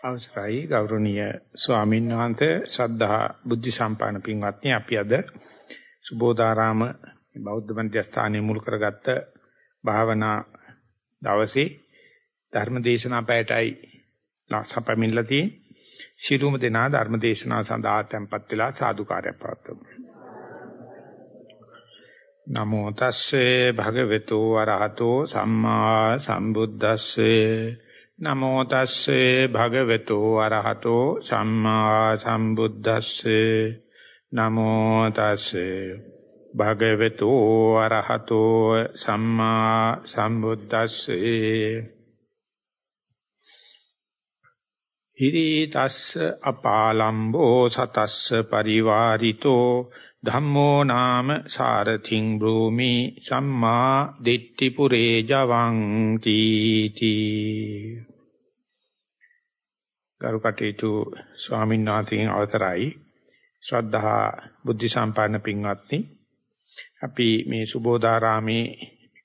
අවසරයි ගෞරවනීය ස්වාමීන් වහන්සේ ශ්‍රද්ධා බුද්ධ සම්පන්න පින්වත්නි. අපි අද සුබෝධාරාම බෞද්ධ මධ්‍යස්ථානයේ මුල් කරගත්ත භාවනා දවසේ ධර්ම දේශනා පැයටයි සපමින්ලා තියෙන ශිරුම දෙනා ධර්ම දේශනාව සඳහා tempත් වෙලා සාදුකාරය පවත්වමු. නමෝ තස්සේ භගවතු වරහතෝ සම්මා සම්බුද්දස්සේ නමෝ තස්සේ භගවතු අරහතෝ සම්මා සම්බුද්දස්සේ. නමෝ තස්සේ භගවතු අරහතෝ සම්මා සම්බුද්දස්සේ. හිරි තස්ස අපාලම්බෝ සතස්ස පරිවාරිතෝ. ධම්මෝ නාම සාරතිං බ්‍රූමි සම්මා දිට්ඨි පුරේ ජවං තීති ගරු කටයුතු ස්වාමීන් වහන්සේගෙන් අවතරයි ශ්‍රද්ධා බුද්ධ සම්පන්න පින්වත්නි අපි මේ සුබෝධාරාමේ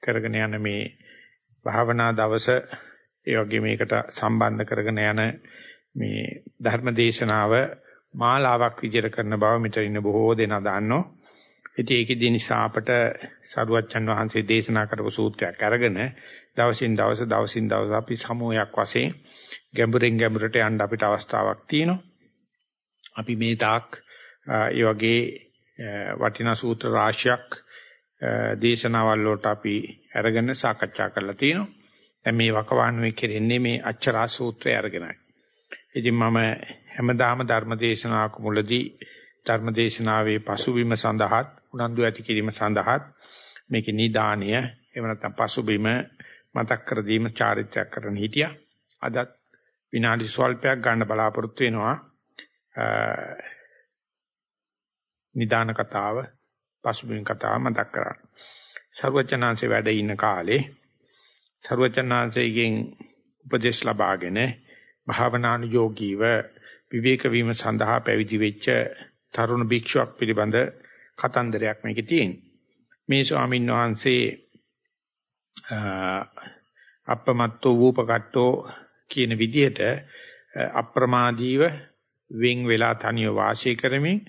කරගෙන යන මේ භාවනා දවස ඒ වගේ මේකට සම්බන්ධ කරගෙන යන මේ ධර්ම දේශනාව මාලාවක් විදිහට කරන බව මෙතන ඉන්න බොහෝ දෙනා දන්නවා. ඉතින් ඒකෙදි නිසා අපට සරුවච්චන් වහන්සේ දේශනා කරපු සූත්‍රයක් අරගෙන දවසින් දවස දවසින් දවස අපි සමෝයක් වශයෙන් ගැඹුරින් ගැඹුරට යන්න අපිට අවස්ථාවක් තියෙනවා. අපි මේ තාක් ඒ වගේ වටිනා සූත්‍ර රාශියක් දේශනාවල් වලට අපි අරගෙන සාකච්ඡා කරලා තියෙනවා. දැන් මේ වකවානුවේ කෙරෙන්නේ මේ අච්චරා සූත්‍රය අරගෙනයි. ඉතින් මම හැමදාම ධර්ම දේශනාවක මුලදී ධර්ම දේශනාවේ පසුබිම සඳහාත් උනන්දු ඇති කිරීම සඳහාත් මේකේ නිදානය එහෙම නැත්නම් පසුබිම මතක් කර දීම චාරිත්‍රාක් කරන්න හිටියා. අදත් විනාඩි ස්වල්පයක් ගන්න බලාපොරොත්තු වෙනවා. නිදාන කතාව, පසුබිම් කතාව මතක් කරගන්න. සර්වචනාංශේ වැඩ ඉන්න කාලේ සර්වචනාංශයෙන් උපදේශ ලබාගෙන භාවනානුයෝගීව විවේක වීම සඳහා පැවිදි වෙච්ච තරුණ භික්ෂුවක් පිළිබඳ කතන්දරයක් මේකේ තියෙනවා. මේ ස්වාමීන් වහන්සේ අපමත්තෝ වූපකට්ටෝ කියන විදිහට අප්‍රමාදීව වෙන් වෙලා තනිය වාසය කරමින්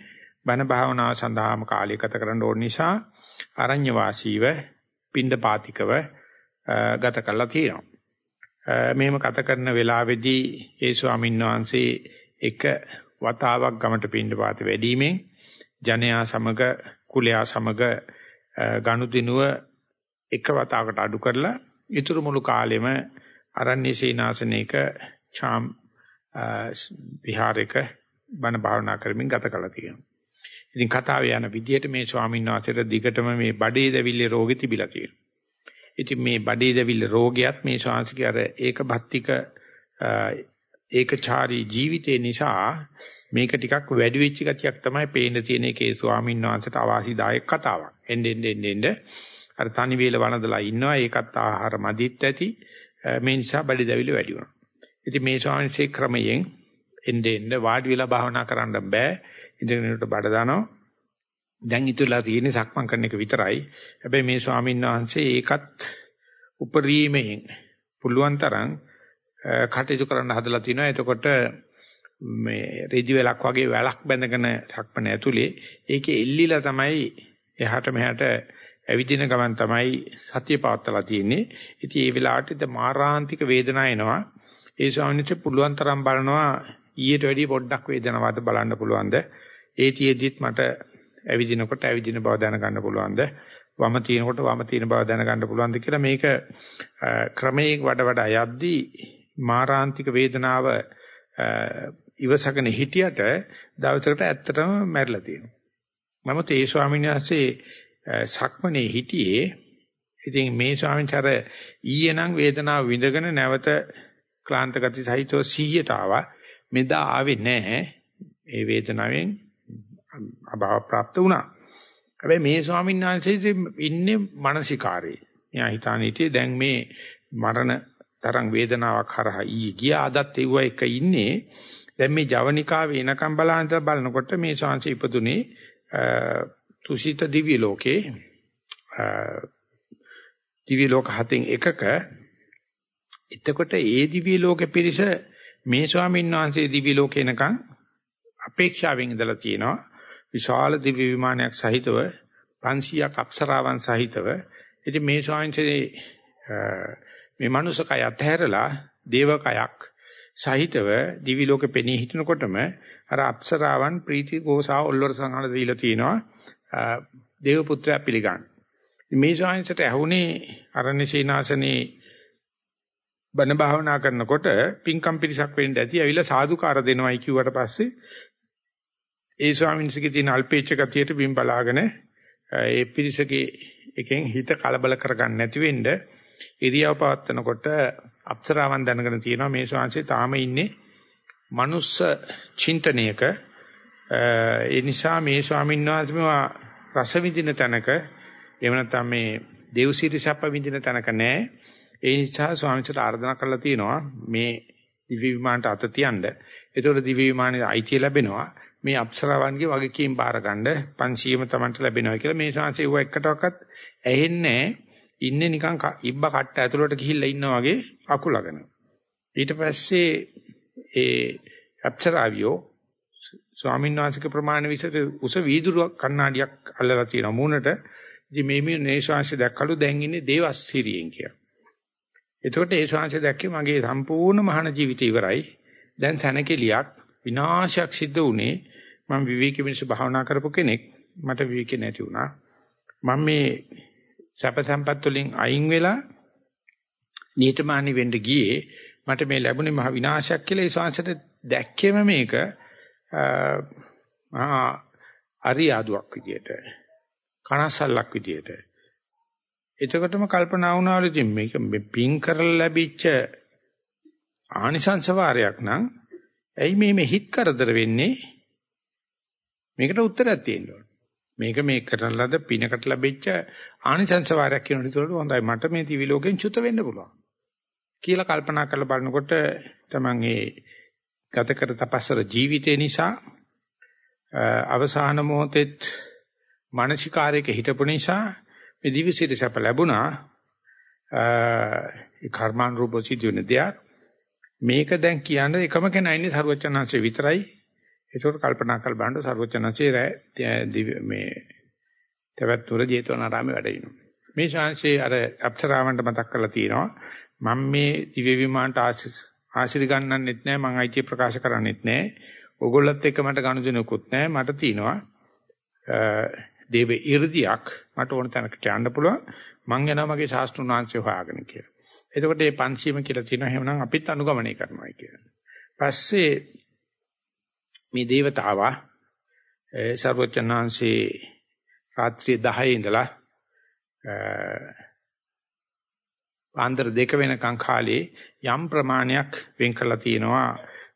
බණ භාවනාව සඳහාම කාලය ගත කරන්න ඕන නිසා අරඤ්‍ය වාසීව පින්ඩපාතිකව ගත කළා තියෙනවා. මෙහෙම ගත කරන වෙලාවේදී ඒ ස්වාමීන් වහන්සේ එක වතාවක් ගමට පින්ඩපාත වැඩිමෙන් ජනයා සමග කුලයා සමග ගනුදෙනුව එක වතාවකට අඩු කරලා ඊතුරු මුළු කාලෙම අරණ්‍ය සීනාසනයක ඡාම් විහාරයක බණ භාවනා කරමින් ගත කළා තියෙනවා. ඉතින් කතාවේ යන විදිහට මේ ස්වාමීන් වහන්සේට දිගටම මේ බඩේ දැවිල්ලේ රෝගේ තිබිලා තියෙනවා. ඉතින් මේ බඩේ දැවිල්ල රෝගයත් මේ ශාංශික අර ඒක භක්තික ඒකචාරී ජීවිතේ නිසා මේක ටිකක් වැඩි වෙච්ච ගතියක් තමයි පේන්න තියෙන එකේ ස්වාමීන් වහන්සේට අවාසිදායක කතාවක්. එන්න එන්න එන්න අර තනි වේල වනදලා ඉන්නවා ඒකත් ආහාර මදිත් ඇති මේ නිසා බඩේ දැවිලි වැඩි වුණා. ඉතින් මේ ස්වාමීන්සේ ක්‍රමයෙන් එන්න එන්න වාඩි වෙලා භාවනා කරන්න බෑ. ඉඳගෙනට බඩ දානවා. දැන් ඉතුරුලා තියෙන්නේ සක්මන් කරන එක විතරයි. හැබැයි මේ ස්වාමීන් වහන්සේ ඒකත් උපරිමයෙන් පුළුවන් තරම් කටයුතු කරන්න හදලා තිනවා. එතකොට මේ රෙදි වෙලක් වගේ වැලක් බැඳගෙන සක්මන ඇතුලේ ඒකේ එල්ලිලා තමයි එහාට මෙහාට ඇවිදින ගමන් තමයි සතිය පවත්ලා තියෙන්නේ. ඉතින් ඒ වෙලාවට මාරාන්තික වේදනාව එනවා. ඒ ස්වාමීන් වහන්සේ පුළුවන් තරම් බලනවා ඊට වැඩිය පොඩ්ඩක් වේදනාවද බලන්න පුළුවන්ද? ඒ තියේදිත් මට ඇවිදිනකොට ඇවිදින බව දැනගන්න පුළුවන්ද? වම තිනකොට වම තින බව දැනගන්න පුළුවන්ද කියලා මේක ක්‍රමයෙන් වඩ වඩා යද්දී මාරාන්තික වේදනාව ඉවසගෙන හිටියට දවසකට ඇත්තටම මැරිලා තියෙනවා. නමුත් ඒ ස්වාමීන් වහන්සේ සක්මනේ හිටියේ ඉතින් මේ ස්වාමීන් වහන්සේ ඊයේ නම් වේදනාව විඳගෙන නැවත ක්ලාන්ත ගති සහිතව 100ට ආවා. මෙදා ආවේ නැහැ. ඒ වේදනාවෙන් අභාව પ્રાપ્ત වුණා. හැබැයි මේ ස්වාමීන් වහන්සේ ඉන්නේ මානසිකාරේ. එයා හිතානේ හිටියේ දැන් මේ මරණ තරම් වේදනාවක් හරහා ඊ ගියා අදත් ඒව එක ඉන්නේ. දැන් මේ ජවනිකාවේ එනකම් බලහන්ත බලනකොට මේ ශාංශ ඉපදුනේ තුසිත දිව්‍ය ලෝකේ දිව්‍ය ලෝක හතෙන් එකක. එතකොට ඒ දිව්‍ය ලෝකෙ පිරිස මේ ස්වාමීන් වහන්සේ දිවි ලෝකේනකන් අපේක්ෂාවෙන් ඉඳලා තියෙනවා. විශාල දිව්‍ය විමානයක් සහිතව 500ක් අප්සරාවන් සහිතව. ඉතින් මේ ස්වාමීන්සේ මේ මනුස්සකය අතහැරලා දේවකයක් සහිතව දිවි ලෝකෙ පෙනී හිටිනකොටම අර අප්සරාවන් ප්‍රීති ගෝසා ඔල්ලර සංහල දීලා තිනවා දේව පුත්‍රයා පිළිගන්න. මේ ශාංශයට ඇහුනේ අරණ්‍ය සීනාසනේ බණ භාවනා කරනකොට පින්කම් පිරිසක් වෙන්න ඇති ඇවිල්ලා සාදුකාර දෙනවයි කිව්වට පස්සේ ඒ ස්වාමීන් වහන්සේගේ තියෙන අල්පේච්ඡ ගතියට බිම් බලාගෙන ඒ පිරිසගේ එකෙන් හිත කලබල කරගන්න නැති වෙන්න ඉරියව් පවත්නකොට අප්සරාවන් දැනගෙන තියෙනවා මේ ශාංශේ තාම ඉන්නේ මනුස්ස චින්තනයක ඒ නිසා මේ ස්වාමීන් වහන්සේ රස විඳින තැනක එහෙම නැත්නම් මේ දේවසිරි සැප විඳින තැනක නෑ. ඒ නිසා ස්වාමීන් ආර්දනා කරලා තියෙනවා මේ දිව්‍ය විමානට අත තියන්න. ඒතකොට දිව්‍ය විමානයේ අයිතිය ලැබෙනවා. මේ අප්සරාවන්ගේ වගකීම් බාරගන්න 500ම Tamanට ලැබෙනවා කියලා මේ ශාංශේ ඌ එකටවත් ඇහෙන්නේ ඉන්නේ නිකන් ඉබ්බ කට්ට ඇතුළට ගිහිල්ලා ඉන්නා වගේ අකුලගෙන. ඊට පස්සේ ඒ අප්සරාවියෝ ස්වාමීන් වහන්සේගේ ප්‍රමාණ විසත උස වීදුරු කණ්ණාඩියක් අල්ලලා තියෙන මූණට ඉතින් මේ මේ නේශාංශ දැක්කලු දැන් ඉන්නේ දේවස්සිරියෙන් කියලා. එතකොට ඒ ශාංශ දැක්කේ මගේ සම්පූර්ණ මහාන ජීවිතය ඉවරයි. දැන් සැනකෙලියක් විනාශයක් සිද්ධ වුණේ මම විවේක මිනිස් භාවනා කරපු කෙනෙක් මට විවේක නැති වුණා. මම මේ සැප සම්පත් වලින් අයින් වෙලා නියතමානී වෙන්න ගියේ මට මේ ලැබුණේ මහ විනාශයක් කියලා ඒ ශාංශයට දැක්කෙම මේක ආ අරියාදුවක් විදියට කනස්සල්ලක් විදියට. එතකොටම කල්පනා වුණාලු ඉතින් මේක පින් කරලා ලැබිච්ච ආනිසංස වාරයක් නම් ඇයි මේ මේ හිත් කරදර වෙන්නේ? මේකට උත්තරයක් තියෙන්න ඕන. මේක මේ කරන ලද පිනකට ලැබිච්ච ආනිසංස වාරයක් කියන විදිහට හොඳයි. මට මේ දිවි ලෝකෙන් චුත වෙන්න පුළුවන්. කියලා කල්පනා කරලා බලනකොට තමන් ඒ ගත කර තපස්සර ජීවිතේ නිසා අවසාන මොහොතෙත් මානසිකාරයක හිටපු නිසා මේ දිවිසිත සැප ලැබුණා. ඒ කර්මානුරූප සිදුවෙන දෙයක්. මේක දැන් කියන්නේ එකම කෙනා ඉන්නේ සරුවචනංශේ විතරයි. ඒකෝට කල්පනා කරලා බලන්න සරුවචනංශේ මේ තවත් තුර ජේතවනාරාමේ වැඩ ඉනවා මේ ශාංශේ අර අප්සරාවන්ට මතක් කරලා තියෙනවා. මම මේ දිව්‍ය විමානට ආශිර්වාද ආශිර්වාද ගන්නන්නෙත් නැහැ මං අයිතිය ප්‍රකාශ කරන්නෙත් නැහැ. ඕගොල්ලත් එක්ක මට ගනුදෙනුකුත් නැහැ. මට තියෙනවා දේව 이르දියක් මට ඕන තැනකට යන්න පුළුවන්. මං යනවා මගේ ශාස්ත්‍රුණාංශය හොයාගෙන කියලා. එතකොට මේ 500ම කියලා තියෙනවා එහෙමනම් අපිත් අනුගමනය කරනවා කියලා. පස්සේ මේ దేవතාවා සර්වචනාංශේ රාත්‍රියේ 10 ඉඳලා ආන්දර දෙක වෙනකන් කාලේ යම් ප්‍රමාණයක් වෙන් කරලා තියෙනවා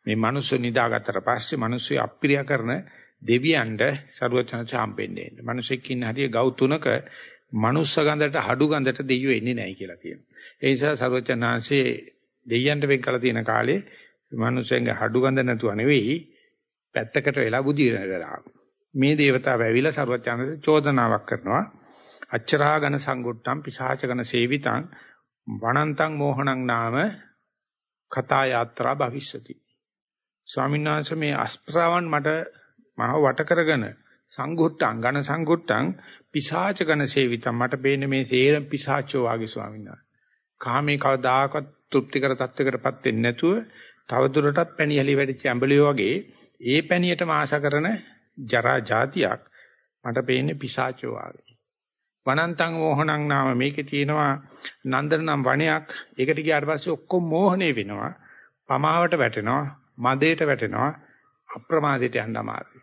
මේ මිනිස්සු නිදාගත්තට පස්සේ මිනිස්සු අප්‍රිය කරන දෙවියන්ට ਸਰුවචනච හම්බෙන්නේ නැහැ. මිනිසෙක් ඉන්න හරිය ගව් තුනක මනුස්ස ගඳට හඩු ගඳට දෙයියෝ එන්නේ නැහැ කියලා කියනවා. ඒ නිසා ਸਰුවචනාංශේ දෙයියන්ට වෙන් කරලා තියෙන කාලේ මිනිස්සුන්ගේ හඩු ගඳ නැතුව නෙවෙයි පැත්තකට වෙලා බුදි වෙනවා. මේ దేవතාව ඇවිල්ලා ਸਰුවචනාංශ චෝදනාවක් කරනවා. අච්චරාගන සංගුට්ටම් පිසාචගන සේවිතං වණන්තං මෝහණං නාම කතා යාත්‍රා භවිෂ්‍යති. ස්වාමීන් වහන්සේ මේ අස්ප්‍රාවන් මට මහව වට කරගෙන සංඝුට්ටං ඝන සංඝුට්ටං පිසාච ඝන සේවිතම් මට පේන්නේ මේ තේරම් පිසාචෝ වාගේ ස්වාමීන් වහන්සේ. කාමේ කවදාකවත් තෘප්තිකර තත්වයකටපත් වෙන්නේ නැතුව තවදුරටත් පැණියලි වැඩිච්ච ඇඹලියෝ වගේ ඒ පැණියටම ආශා කරන ජරා જાතියක් මට පේන්නේ පිසාචෝ වාගේ. වනන්තං මෝහණං නාම මේකේ තියෙනවා නන්දන නම් වණයක් ඒකට ගියාට පස්සේ ඔක්කොම මෝහණේ වෙනවා. පමාවට වැටෙනවා මදේට වැටෙනවා අප්‍රමාදයට යන්න අමාරුයි.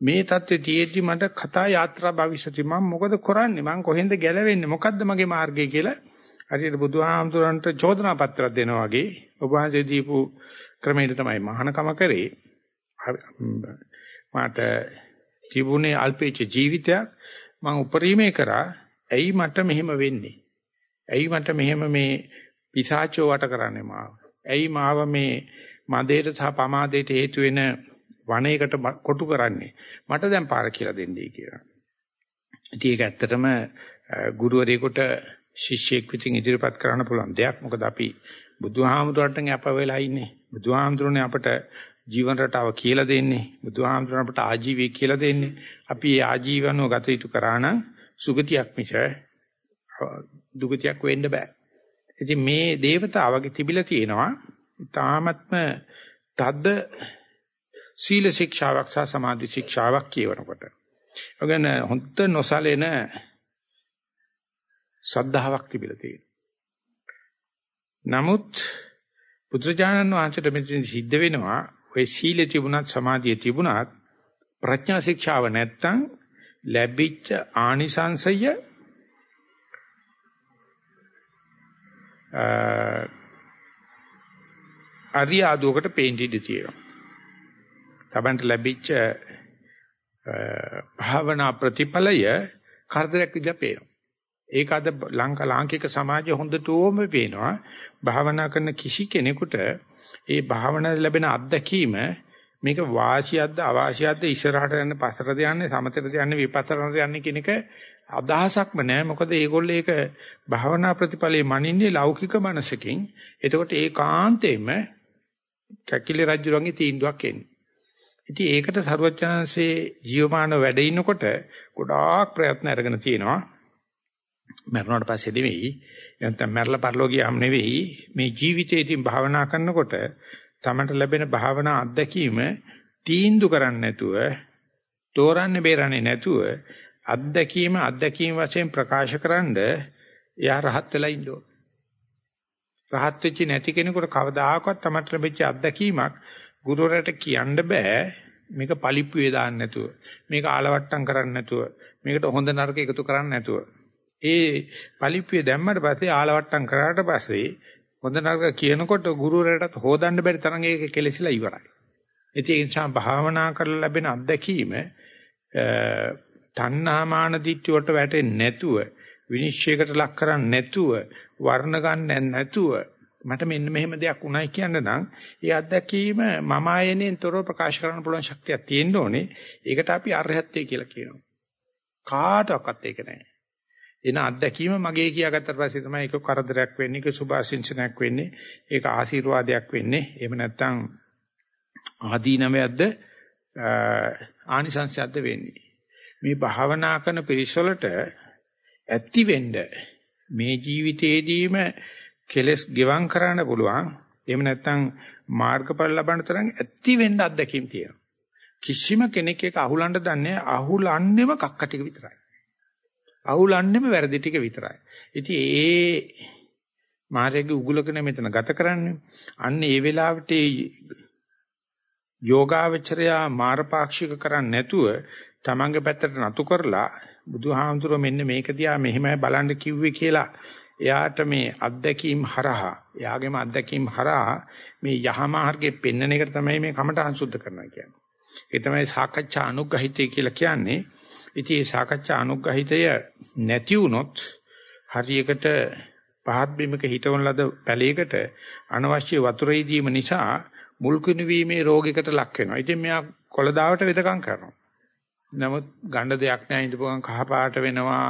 මේ தත්ත්වයේ තියෙද්දි මට කතා යාත්‍රා භවිෂති. මම මොකද කරන්නේ? මං කොහෙන්ද ගැලවෙන්නේ? මොකද්ද මගේ මාර්ගය කියලා හරියට බුදුහාමුදුරන්ට චෝදනා පත්‍රයක් දෙනවා වගේ. ඔබ වහන්සේ දීපු ක්‍රමයට තමයි මහානකම කරේ. මට තිබුණේ අල්පේච්ච ජීවිතයක්. මං උපරිමේ කරා ඇයි මට මෙහෙම වෙන්නේ ඇයි මට මෙහෙම මේ පිසාචෝ වට කරන්නේ මාව ඇයි මාව මේ මදේට සහ පමාදයට හේතු වෙන වණයකට කොටු කරන්නේ මට දැන් පාර කියලා දෙන්නයි කියලා. ඉතින් ඒක ඇත්තටම ගුරුවරයෙකුට ශිෂ්‍යෙක් විසින් ඉදිරිපත් කරන්න පුළුවන් දෙයක්. මොකද අපි බුදුහාමුදුරන්ට අප වෙලා ඉන්නේ. බුදුහාමුදුරනේ අපට ජීවන රටාව කියලා දෙන්නේ. බුදුහාමුදුරනේ අපට ආජීවය කියලා දෙන්නේ. අපි ඒ ආජීවනව ගත යුතු කරා නම් සුගතියක් මිස දුගතියක් වෙන්න බෑ. ඉතින් මේ దేవතාවගේ තිබිලා තියෙනවා තාමත්ම තද සීල ශික්ෂාවක් සහ සමාධි ශික්ෂාවක් කියවනකොට. ඔගන හොඳ නොසලෙන ශ්‍රද්ධාවක් තිබිලා තියෙනවා. නමුත් පුත්‍රජානන් වහන්සේට මෙතන සිද්ධ වෙනවා ඔය සීල තිබුණත් සමාධිය තිබුණත් ප්‍රඥා ශික්ෂාව නැත්තම් ලැබිච්ච ආනිසංසය අරිය ආදුවකට පේන්න ඉඩ තියෙනවා. Tabanට ලැබිච්ච භාවනා ප්‍රතිඵලය කරදරයක් විදිහට පේනවා. ඒක අද ලංකා ලාංකික සමාජය හොඳටම පේනවා. භාවනා කරන කිසි කෙනෙකුට ඒ භාවනාවේ ලැබෙන අත්දැකීම මේක වාසියක්ද අවාසියක්ද ඉස්සරහට යන්න පස්සට යන්නේ සමතට යන්නේ විපස්සනාට යන්නේ කියන එක අදහසක්ම නෑ. මොකද මේගොල්ලෝ ඒක භාවනා ප්‍රතිඵලයේ මනින්නේ ලෞකික මනසකින්. එතකොට ඒකාන්තයෙන්ම කැකිලි රජුරන්ගේ තීන්දුවක් එන්නේ. ඉතින් ඒකට සරුවචනන්සේ ජීවමාන වැඩ ඉන්නකොට ගොඩාක් ප්‍රයත්න අරගෙන තියෙනවා. මරණයට පස්සේ නෙවෙයි. නැත්නම් මරලා පරලෝ ගියාම නෙවෙයි මේ ජීවිතේදී භාවනා කරනකොට තමන්ට ලැබෙන භාවනා අත්දැකීම තීන්දුව කරන්නේ නැතුව තෝරන්නේ බේරන්නේ නැතුව අත්දැකීම අත්දැකීම වශයෙන් ප්‍රකාශකරනද එයා රහත් වෙලා ඉන්න ඕන. රහත් වෙච්ච නැති කෙනෙකුට කවදාහක්වත් තමන්ට ලැබිච්ච අත්දැකීමක් ගුරුවරයාට කියන්න බෑ මේක පලිප්පුවේ දාන්න නැතුව මේක ආලවට්ටම් කරන්න නැතුව මේකට හොඳ නරක එකතු කරන්න නැතුව ඒ පලිප්පුවේ දැම්මට පස්සේ ආලවට්ටම් කරාට පස්සේ හොඳ නරක කියනකොට ගුරුවරයාටත් හොදන්න බැරි තරම් ඒක කෙලෙසිලා ඉවරයි. ඒ නිසා භාවනා කරලා ලැබෙන අත්දැකීම තණ්හාමාන දිට්ඨිය වලට වැටෙන්නේ නැතුව විනිශ්චයකට ලක් කරන්නේ නැතුව වර්ණ ගන්න නැතුව මට මෙන්න මෙහෙම දෙයක් උනායි කියන්න නම් ඒ අත්දැකීම මම ආයෙනෙන් තොරව ප්‍රකාශ කරන්න පුළුවන් ශක්තියක් තියෙන්න ඕනේ. ඒකට අපි අරහත්ත්වය කියලා කියනවා. කාටවත් ඒක නැහැ. එන අත්දැකීම මගේ කියාගත්තට පස්සේ තමයි ඒක කරදරයක් වෙන්නේ, ඒක සුභාසින්චනයක් වෙන්නේ, ඒක ආශිර්වාදයක් වෙන්නේ. එහෙම නැත්නම් ආදීනවයක්ද ආනිසංසයක්ද වෙන්නේ. මේ භාවනා කරන පිරිසවලට ඇති වෙන්න මේ ජීවිතේදීම කෙලස් ගෙවම් කරන්න පුළුවන්. එහෙම නැත්නම් මාර්ගඵල ලබන්න තරම් ඇති වෙන්න අත්දැකීම් තියෙනවා. කිසිම කෙනෙක් එක අහුලන්න දන්නේ අහුලන්නේම කක්ක ටික විතරයි. අහුලන්නේම වැරදි ටික විතරයි. ඉතින් ඒ මාර්ගයේ උගුලකනේ මෙතන ගත කරන්නේ. අන්න ඒ වෙලාවට යෝගාවචරයා මාරපාක්ෂික කරන්නේ නැතුව තමන්ගේ පැත්තට නතු කරලා බුදුහාමුදුරුවෝ මෙන්න මේක දිහා මෙහෙමයි බලන්න කිව්වේ කියලා එයාට මේ අත්දැකීම් හරහා එයාගේම අත්දැකීම් හරහා මේ යහමාර්ගේ පෙන්වන එක තමයි මේ කමඨං සුද්ධ කරනවා කියන්නේ. ඒ තමයි සාකච්ඡා අනුග්‍රහිතය කියලා කියන්නේ. ඉතින් මේ සාකච්ඡා අනුග්‍රහිතය නැති වුනොත් හරියකට පහත් බිමක හිටවන ලද පැලයකට අනවශ්‍ය වතුරේ දීම නිසා මුල් කුණු වීමේ රෝගයකට ලක් වෙනවා. ඉතින් මෙයා කොළදාවට වෙදකම් කරනවා. නමුත් ගණ්ඩ දෙයක් නැහැ ඉඳපුවම කහ පාට වෙනවා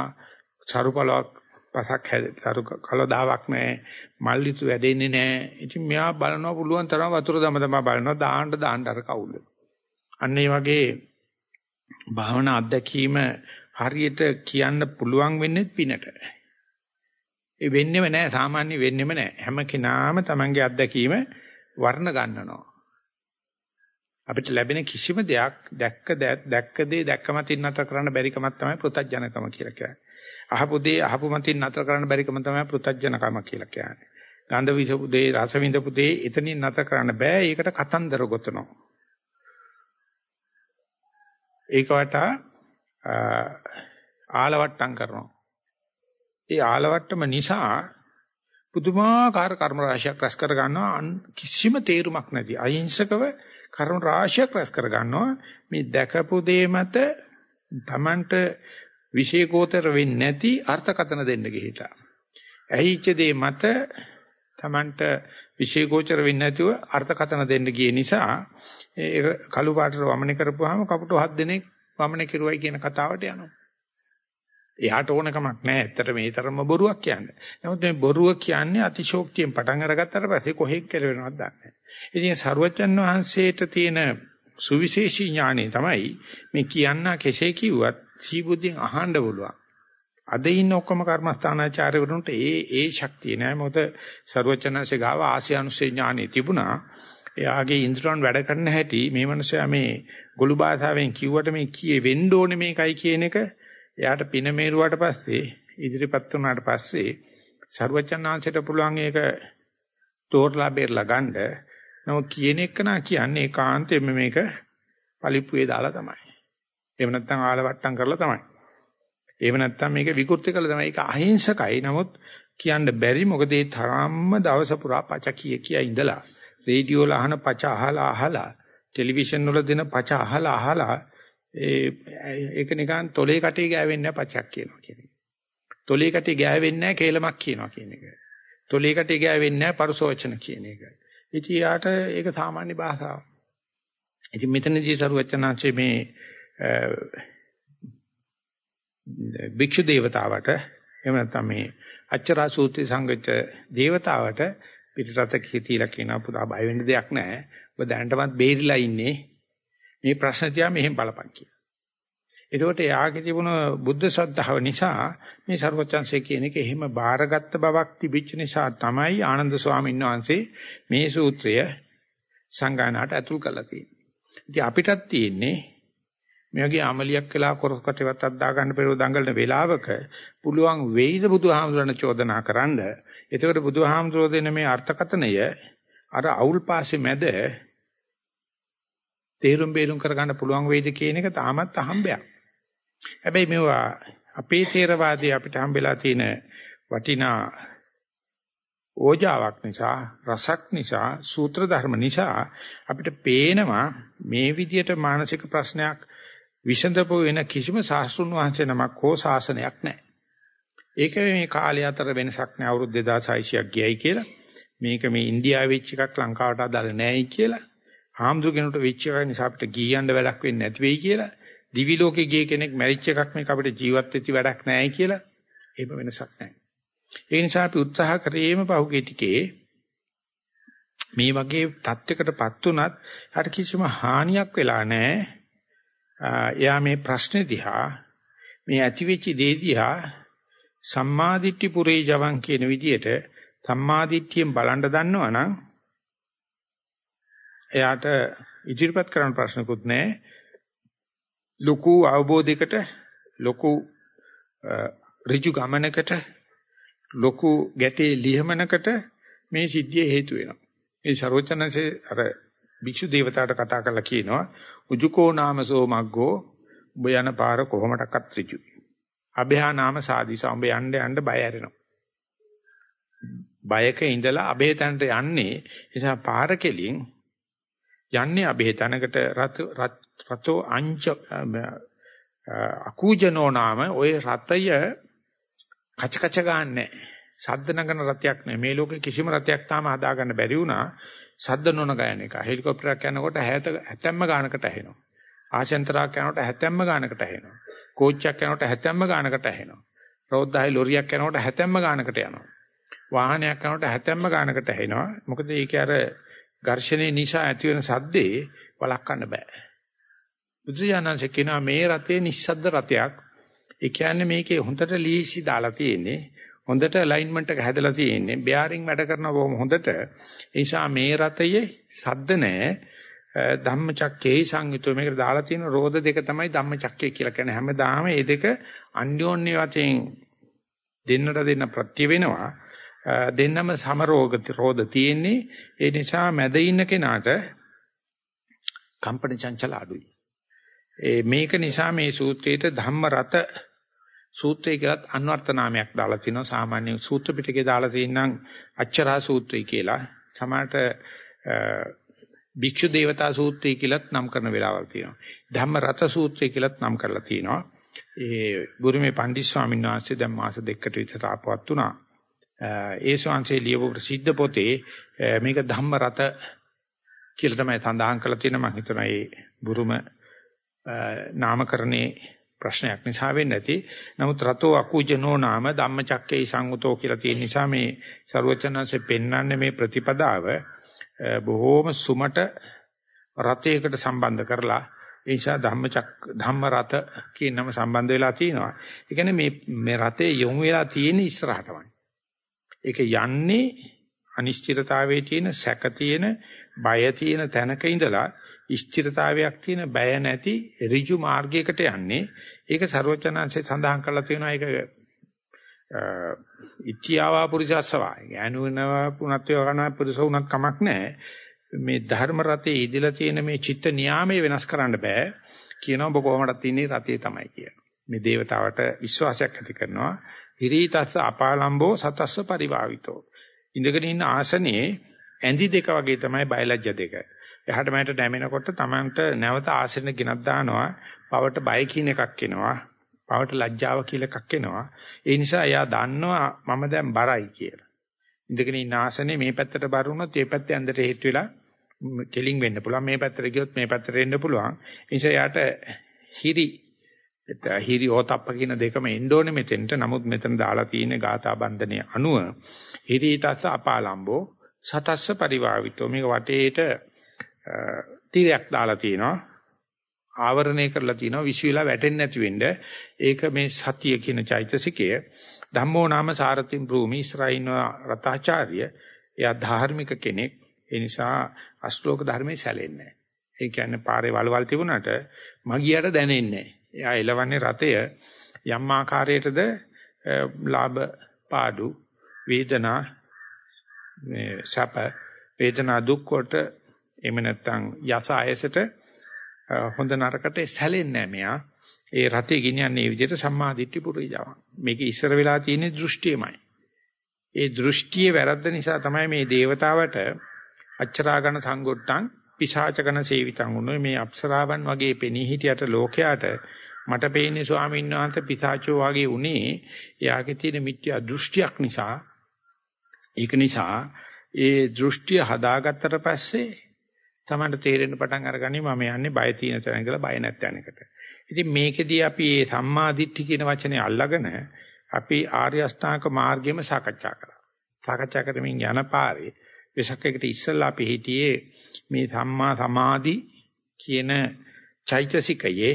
සරුපලක් පසක් හැද සරු කලදාවක් නැහැ මල්ලිතු වැඩෙන්නේ නැහැ ඉතින් මෙයා බලනවා පුළුවන් තරම් වතුර දම දම බලනවා දාන්න දාන්න අර කවුල අන්න ඒ වගේ භාවනා අත්දැකීම හරියට කියන්න පුළුවන් වෙන්නේ පිනට ඒ වෙන්නේම නැහැ සාමාන්‍ය වෙන්නේම නැහැ හැම කෙනාම Tamange අත්දැකීම වර්ණ ගන්නනවා අපිට ලැබෙන කිසිම දෙයක් දැක්ක දැක්ක දේ දැක්ක මතින් නතර කරන්න බැරි කමක් තමයි පෘතජනකම කියලා කියන්නේ. අහපු දේ අහපු මතින් නතර කරන්න බැරි කම තමයි පෘතජනකම කියලා කියන්නේ. ගන්ධ විසපු දේ රස විඳපු දේ එතනින් නතර කරන්න බෑ. ඒකට කතන්දර ගොතනවා. ඒකට ආලවට්ටම් කරනවා. ඒ ආලවට්ටම නිසා පුදුමාකාර කර්ම රාශියක් රැස් කර ගන්නවා කිසිම තේරුමක් නැති අහිංසකව කරුණ රාශියක් රැස් කර ගන්නවා මේ දැකපු දේ මත Tamanට විශේෂකෝතර වෙන්නේ නැති අර්ථකතන දෙන්න ගිහිලා. ඇහිච්ච දේ මත Tamanට විශේෂකෝචර වෙන්නේ නැතුව අර්ථකතන දෙන්න ගිය නිසා ඒ කළු පාටට වමනේ කරපුවාම කපුටෝ හත් දෙනෙක් වමනේ කෙරුවයි කියන කතාවට යනවා. එයාට ඕන කමක් නැහැ. ඇත්තට මේ තරම්ම බොරුවක් කියන්නේ. නමුත් මේ බොරුව කියන්නේ අතිශෝක්තියෙන් පටන් අරගත්තට පස්සේ කොහෙන් කෙලවෙනවද දන්නේ නැහැ. ඉතින් සරුවචන් වහන්සේට තියෙන සුවිශේෂී ඥානෙ තමයි මේ කියන්න කෙසේ කිව්වත් සීබුද්ධියෙන් අහන්න පුළුවන්. අද ඉන්න ඔක්කොම කර්මස්ථානාචාර්යවරුන්ට ඒ ඒ ශක්තිය නෑ මොකද ਸਰවචනanse ගාව ආසියානුසේ ඥානෙ තිබුණා. එයාගේ ඉන්ද්‍රයන් වැඩ කරන්න හැටි මේ මනුස්සයා මේ ගොළු භාෂාවෙන් කිව්වට මේ කියේ වෙන්න ඕනේ මේකයි කියන එක එයාට පින මේරුවාට පස්සේ ඉදිරිපත් වුණාට පස්සේ ਸਰවචනanseට පුළුවන් ඒක තෝරලා බෙරලා ගන්න. නමුත් කියන එක නා කියන්නේ ඒකාන්තයෙන්ම මේක පලිප්පුවේ දාලා තමයි. එහෙම නැත්නම් ආලවට්ටම් කරලා තමයි. එහෙම නැත්නම් මේක විකෘති කළා තමයි. ඒක අහිංසකයි. නමුත් කියන්න බැරි මොකද ඒ තරම්ම දවස පුරා පච කිය කිය ඉඳලා රේඩියෝ වල අහන පච අහලා අහලා ටෙලිවිෂන් වල දෙන පච අහලා අහලා ඒ ඒක නිකන් තොලේ කටේ ගෑවෙන්නේ නැහැ පචක් කියනවා කියන එක. තොලේ කටේ ගෑවෙන්නේ නැහැ කේලමක් කියනවා කියන එක. තොලේ කටේ ගෑවෙන්නේ නැහැ පරසෝචන කියන එක. ඉතින් යාට ඒක සාමාන්‍ය භාෂාවක්. ඉතින් මෙතනදී සරුවචනාංශයේ මේ භික්ෂු දේවතාවට එහෙම නැත්නම් මේ අච්චරා සූත්‍රය සංගච්ඡ දේවතාවට පිටරට කීතිලා කියන පුතා බය වෙන්න දෙයක් නැහැ. ඔබ දැනටමත් බේරිලා ඉන්නේ. මේ ප්‍රශ්න තියා මෙහෙම බලපන් කියලා. එතකොට යාගේ තිබුණ බුද්ධ ශ්‍රද්ධාව නිසා මේ ਸਰවචන්සේ කියන එක එහෙම බාරගත්ත බවක් තිබිච්ච නිසා තමයි ආනන්ද ස්වාමීන් වහන්සේ මේ සූත්‍රය සංගායනාට ඇතුල් කරලා තියෙන්නේ. ඉතින් අපිටත් තියෙන්නේ මේ වගේ අමලියක් වෙලා කොරකටවත් අද්දා ගන්න පෙරව දඟලන වෙලාවක පුළුවන් වෙයිද බුදුහාමුදුරන චෝදනා කරන්න. එතකොට බුදුහාමුදුරෝ දෙන මේ අර්ථකතනය අර අවුල් පාසේ මැද තේරුම් බේරුම් කරගන්න පුළුවන් වෙයිද කියන එක තාමත් අහඹයක්. හැබැයි මේවා අපේ තේරවාදී අපිට හම්බෙලා තියෙන වටිනා ඕජාවක් නිසා රසක් නිසා සූත්‍ර ධර්ම නිසා අපිට පේනවා මේ විදියට මානසික ප්‍රශ්නයක් විසඳපු වෙන කිසිම සාස්ෘණ වහන්සේ නමක් හෝ ශාසනයක් නැහැ. ඒක මේ කාලය අතර වෙනසක් නෑ අවුරුදු 2600ක් ගියයි කියලා. මේක මේ ඉන්දියාවේ වෙච්ච එකක් ලංකාවට අදාළ නෑයි කියලා. හාමුදුර කෙනෙකුට වෙච්ච එකක් නිසා අපිට ගියන්න වැඩක් වෙන්නේ නැති වෙයි කියලා. දිවි ලෝකේ ගිය කෙනෙක් මැරිච්ච එකක් මේක අපිට ජීවත් වෙච්ච වැඩක් නෑයි කියලා. එහෙම වෙනසක් නෑ. ඒ නිසා අපි උත්සාහ කරේම පහුගිය ටිකේ මේ වගේ தත්වයකටපත් උනත් හරි කිසිම හානියක් වෙලා නැහැ. එයා මේ ප්‍රශ්නේ දිහා මේ ඇතිවෙච්ච දේ දිහා සම්මාදිට්ඨි පුරේ ජවන් කියන විදිහට සම්මාදිට්ඨියෙන් බලන්න දන්නවනම් එයාට ඉදිරිපත් කරන්න ප්‍රශ්නකුත් නැහැ. ලොකු අවබෝධයකට ලොකු ඍජු ගමනකට ලොකු ගැටේ ලියමනකට මේ සිද්ධිය හේතු වෙනවා. ඒ ਸਰවචනසේ අර භික්ෂු දේවතාවට කතා කරලා කියනවා උජුකෝ නාමසෝ මග්ගෝ ඔබ යන පාර කොහොමඩක්වත් ඍජුයි. අභයා නාම සාදිසා ඔබ යන්න යන්න බය ඇරෙනවා. බයක ඉඳලා අභේතනට යන්නේ නිසා පාර කෙලින් යන්නේ අභේතනකට රතෝ අංච අකූජනෝ නාම ওই රතය කච කච ගන්නෑ. සද්ද නගන රතයක් නෙමෙයි. මේ ලෝකේ කිසිම රතයක් තාම හදාගන්න බැරි වුණා. සද්ද නොන ගයන එක. හෙලිකොප්ටරයක් යනකොට 70 70 ගානකට ඇහෙනවා. ආශෙන්තරයක් යනකොට 70 ගානකට ඇහෙනවා. කෝච්චියක් යනකොට 70 ගානකට ඇහෙනවා. රෝද්දායි ලොරියක් යනකොට 70 ගානකට යනවා. වාහනයක් යනකොට 70 ගානකට ඇහෙනවා. මොකද ඒක අර ඝර්ෂණේ නිසා ඇති වෙන සද්දේ වළක්වන්න බෑ. බුදුසසුනන්සේ කියනවා මේ රතේ නිස්සද්ද රතයක්. ඒ කියන්නේ මේකේ හොඳට ලීසි දාලා තියෙන්නේ. හොඳට ඇලයින්මන්ට් එක හැදලා තියෙන්නේ. බෙයාරින් වැඩ කරන බොහොම හොඳට. ඒ නිසා මේ රතයේ සද්ද නැහැ. ධම්මචක්කේ සංයුතෝ මේකට දාලා තියෙන රෝද දෙක තමයි ධම්මචක්කේ කියලා කියන්නේ. හැමදාම මේ දෙක අන්‍යෝන්‍ය වශයෙන් දෙන්නට දෙන්න ප්‍රත්‍ය වෙනවා. දෙන්නම සමරෝග රෝධ තියෙන්නේ. ඒ නිසා මැද ඉන්න කෙනාට කම්පන චංචල අඩුයි. ඒ මේක නිසා මේ සූත්‍රයේට ධම්ම රත සූත්‍රය කියලත් අන්වර්ථ නාමයක් දාලා තිනවා. සාමාන්‍ය සූත්‍ර පිටකේ දාලා තියෙනනම් අච්චරා සූත්‍රය කියලා. සමහරට භික්ෂු දේවතා සූත්‍රය කියලත් නම් කරන වෙලාවල් තියෙනවා. ධම්ම රත සූත්‍රය කියලත් නම් කරලා තියෙනවා. ඒ බුරුමේ පණ්ඩිත් ස්වාමීන් වහන්සේ දැන් මාස දෙකකට විතර ආපවත් වුණා. ඒ ශාංශේ ලියපු ප්‍රසිද්ධ පොතේ මේක ධම්ම රත කියලා තමයි සඳහන් කරලා තියෙන මම හිතනවා ඒ බුරුම නාමකරණේ ප්‍රශ්නයක් නිසා වෙන්නේ නැති. නමුත් රතෝ අකුජනෝ නාම ධම්මචක්කේ සංගතෝ කියලා තියෙන නිසා මේ ਸਰවචනanse පෙන්වන්නේ මේ ප්‍රතිපදාව බොහෝම සුමට රතයකට සම්බන්ධ කරලා ඒ නිසා ධම්මචක් ධම්ම රත කියන නම සම්බන්ධ වෙලා තියෙනවා. ඒ කියන්නේ මේ මේ රතේ යොමු වෙලා තියෙන ඉස්සරහටමයි. ඒක යන්නේ අනිශ්චිතතාවයේ තියෙන සැක තියෙන බය තියෙන තැනක ඉඳලා ස්ථිරතාවයක් තියෙන බය නැති ඍජු මාර්ගයකට යන්නේ. ඒක ਸਰවචනංශේ සඳහන් කරලා තියෙනවා ඒක ඉත්‍යාවා පුරිසස්සවා. යනුනවා පුනත්ව ගන්නවා පුරුෂ වුණත් කමක් නැහැ. මේ ධර්ම රතේ ඉදලා තියෙන මේ චිත්ත නියාමයේ වෙනස් කරන්න බෑ. කියනවා ඔබ කොහොමදත් ඉන්නේ රතේ තමයි කියන. මේ దేవතාවට විශ්වාසයක් ඇති කරනවා. හිරීතස්ස අපාලම්බෝ සතස්ස පරිභාවිතෝ. ඉඳගෙන ඉන්න ආසනයේ ඇඳි දෙක වගේ තමයි බයලජ්‍ය දෙක. එහාට මෙහාට නැමෙනකොට Tamanට නැවත ආසනෙ ගෙනත් දානවා. පවට බය කියන එකක් එනවා. පවට ලැජ්ජාව කියලා එකක් එනවා. ඒ නිසා එයා දන්නවා මම දැන් බරයි කියලා. ඉඳගෙන ඉන්න ආසනේ මේ පැත්තට බර වුණොත් ඒ පැත්තේ ඇඳට හේතු වෙලා කෙලින් වෙන්න පුළුවන්. මේ පැත්තට ගියොත් මේ පැත්තට එන්න පුළුවන්. ඒ නිසා යාට හිරි හිරි ඕතප්ප කියන දෙකම එන්න ඕනේ මෙතෙන්ට. නමුත් මෙතන දාලා තියෙන ගාථා බන්ධනයේ අනුව හිරීතස්ස අපාලම්බෝ සතස්ස පරිවාවිතෝ මේක වටේට තිරයක් දාලා තියෙනවා. ආවරණය කරලා තිනවා විශ්විලා වැටෙන්නේ නැති වෙන්න. ඒක මේ සතිය කියන චෛතසිකය ධම්මෝ නාම සාරතිම් භූමි ඉස්රායින් රතාචාර්ය එයා ධාර්මික කෙනෙක්. ඒ නිසා අෂ්ටෝක ධර්මයේ සැලෙන්නේ නැහැ. ඒ කියන්නේ පාරේ වලවල් තිබුණාට මගියට දැනෙන්නේ නැහැ. එයා එලවන්නේ රතය යම් ආකාරයකටද ලාභ පාඩු වේදනා මේ සැප වේදනා දුක් කොට එහෙම නැත්නම් යස ආයසට හොඳ නරකට සැලෙන්නේ නැහැ මෙයා. ඒ රතේ ගෙනියන්නේ මේ විදිහට සම්මා දිට්ඨි පුරිජාව. මේක ඉස්සර වෙලා තියෙන දෘෂ්ටියමයි. ඒ දෘෂ්ටියේ වැරද්ද නිසා තමයි මේ దేవතාවට අච්චරාගණ සංගොට්ටං පිශාචකන සේවිතං උනේ මේ අප්සරාවන් වගේ පෙනී හිටියට ලෝකයාට මට පේන්නේ ස්වාමීන් වහන්සේ පිසාචෝ වගේ උනේ එයාගේ තියෙන මිත්‍යා දෘෂ්ටියක් නිසා ඒක නිසා ඒ දෘෂ්ටිය හදාගත්තට පස්සේ තමයි තේරෙන්න පටන් අරගන්නේ මම යන්නේ බය තියෙන තැන ඉඳලා බය නැත්නම් එකට. ඉතින් මේකෙදී අපි මේ සම්මා දිට්ඨි කියන වචනේ අල්ලගෙන අපි ආර්ය අෂ්ටාංග මාර්ගෙම සාකච්ඡා කරා. සාකච්ඡා කරමින් යන පාරේ වෙසක්කකට ඉස්සෙල්ලා අපි හිටියේ මේ සම්මා සමාධි කියන චෛතසිකයේ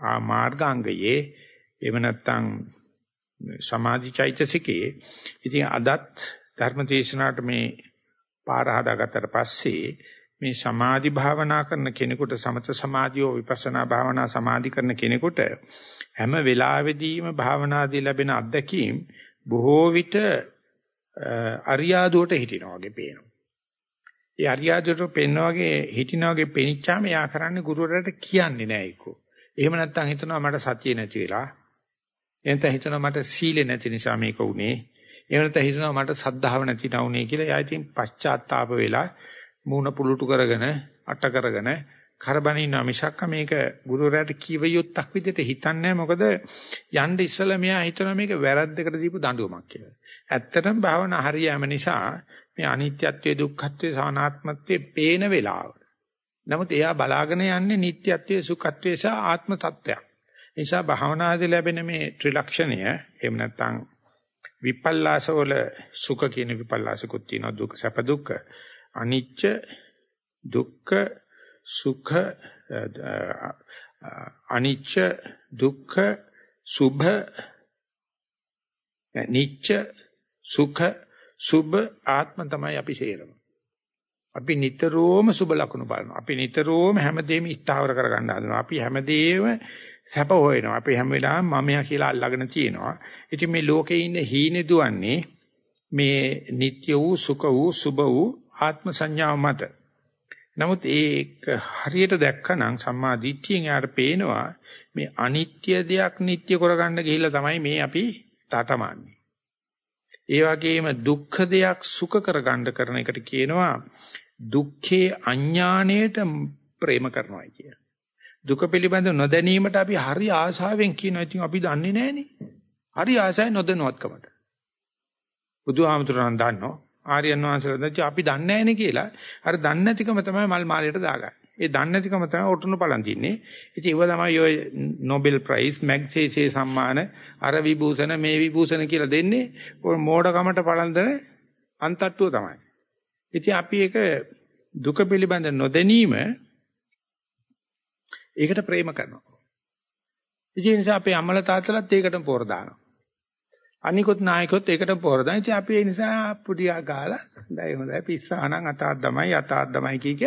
ආ මාර්ගාංගයේ එහෙම නැත්නම් සමාධි චෛතසිකයේ ඉතින් අදත් ධර්ම දේශනාවට මේ පාර හදාගත්තට පස්සේ මේ සමාධි භාවනා කරන කෙනෙකුට සමත සමාධියෝ විපස්සනා භාවනා සමාධි කරන කෙනෙකුට හැම වෙලාවෙදීම භාවනාදී ලැබෙන අත්දැකීම් බොහෝ විට අරියාදුවට හිටිනා වගේ පේනවා. ඒ අරියාදුවට පෙන්නා වගේ හිටිනා වගේ පෙනිච්චාම යා කරන්නේ ගුරුවරයාට කියන්නේ නෑ ඒකෝ. එහෙම නැත්නම් හිතනවා මට සතිය නැති වෙලා. එහෙනම් හිතනවා මට සීලෙ නැති නිසා මේක උනේ. එහෙම නැත්නම් හිතනවා මට සද්ධාව නැති ණුනේ කියලා. එයා ඉතින් පශ්චාත්තාප වෙලා මූණ පුලුටු කරගෙන අට කරගෙන කරබනින්න මිසක්ක මේක ගුරුවරයාට කිව යුත්තක් විදිහට හිතන්නේ මොකද යන්න ඉස්සලා මෙයා හිතනවා මේක වැරද්දකට දීපු දඬුවමක් කියලා. ඇත්තටම භාවනා හරියම නිසා මේ අනිත්‍යත්වයේ දුක්ඛත්වයේ සානාත්මත්වයේ පේන වෙලාව. නමුත් එයා බලාගෙන යන්නේ නිට්ටයත්වයේ සුඛත්වයේ සහ ආත්ම තත්ත්වයක්. නිසා භාවනාදී ලැබෙන මේ ත්‍රිලක්ෂණය එහෙම නැත්නම් විපල්ලාසවල සුඛ කියන විපල්ලාසකුත් තියෙනවා දුක සැප දුක්ඛ අනිච්ච දුක්ඛ සුඛ අනිච්ච දුක්ඛ සුභ නිච්ච සුඛ සුභ ආත්ම තමයි අපි සේරම අපි නිතරම සුබ ලකුණු බලනවා. අපි නිතරම හැමදේම ස්ථාවර කරගන්න හදනවා. අපි හැමදේම සැප හොයනවා. අපි හැම වෙලාවෙම මමයා කියලා අල්ලගෙන තියෙනවා. ඉතින් මේ ලෝකේ ඉන්න හීනේ දුවන්නේ මේ නিত্য වූ සුඛ වූ සුබ වූ ආත්ම සංඥාව මත. නමුත් ඒක හරියට දැක්කනම් සම්මා දිට්ඨියෙන් යාර පේනවා මේ අනිත්‍ය දෙයක් නිට්ටය කරගන්න ගිහිල්ලා තමයි මේ අපි තටමන්නේ. ඒ වගේම දුක්ඛ දෙයක් සුඛ කරගන්න කරන එකට කියනවා දුක්ඛේ අඥාණයට ප්‍රේම කරනවා කිය. දුක පිළිබඳ නොදැනීමට අපි හරි ආසාවෙන් කියනවා. ඉතින් අපි දන්නේ නැහනේ. හරි ආසයි නොදැනුවත්කමට. බුදුහාමුදුරන් දන්නෝ ආර්යයන් වහන්සේලා දැච්ච අපි දන්නේ නැහනේ කියලා. අර දන්නේ නැතිකම තමයි මල් මාලයට දාගන්නේ. ඒ දන්නේ නැතිකම තමයි ඔටුනු බලන් තින්නේ. ඉතින් ඒව තමයි ඔය Nobel Prize, Magsaysay සම්මාන, අර විභූෂණ, මේ විභූෂණ කියලා දෙන්නේ. ඔය මෝඩකමට පළඳන අන්තට්ටුව තමයි. ඉතින් අපි ඒක දුක පිළිබඳ නොදැනීම ඒකට ප්‍රේම කරනවා. ඒ නිසා අපේ අම්මල තාත්තලාත් ඒකටම පෝර දානවා. අනිකුත් නායකයොත් ඒකට පෝර දානවා. ඉතින් අපි ඒ නිසා පුඩියා ගාලා හොඳයි හොඳයි පිස්සානම් අතාත් තමයි අතාත් තමයි කීක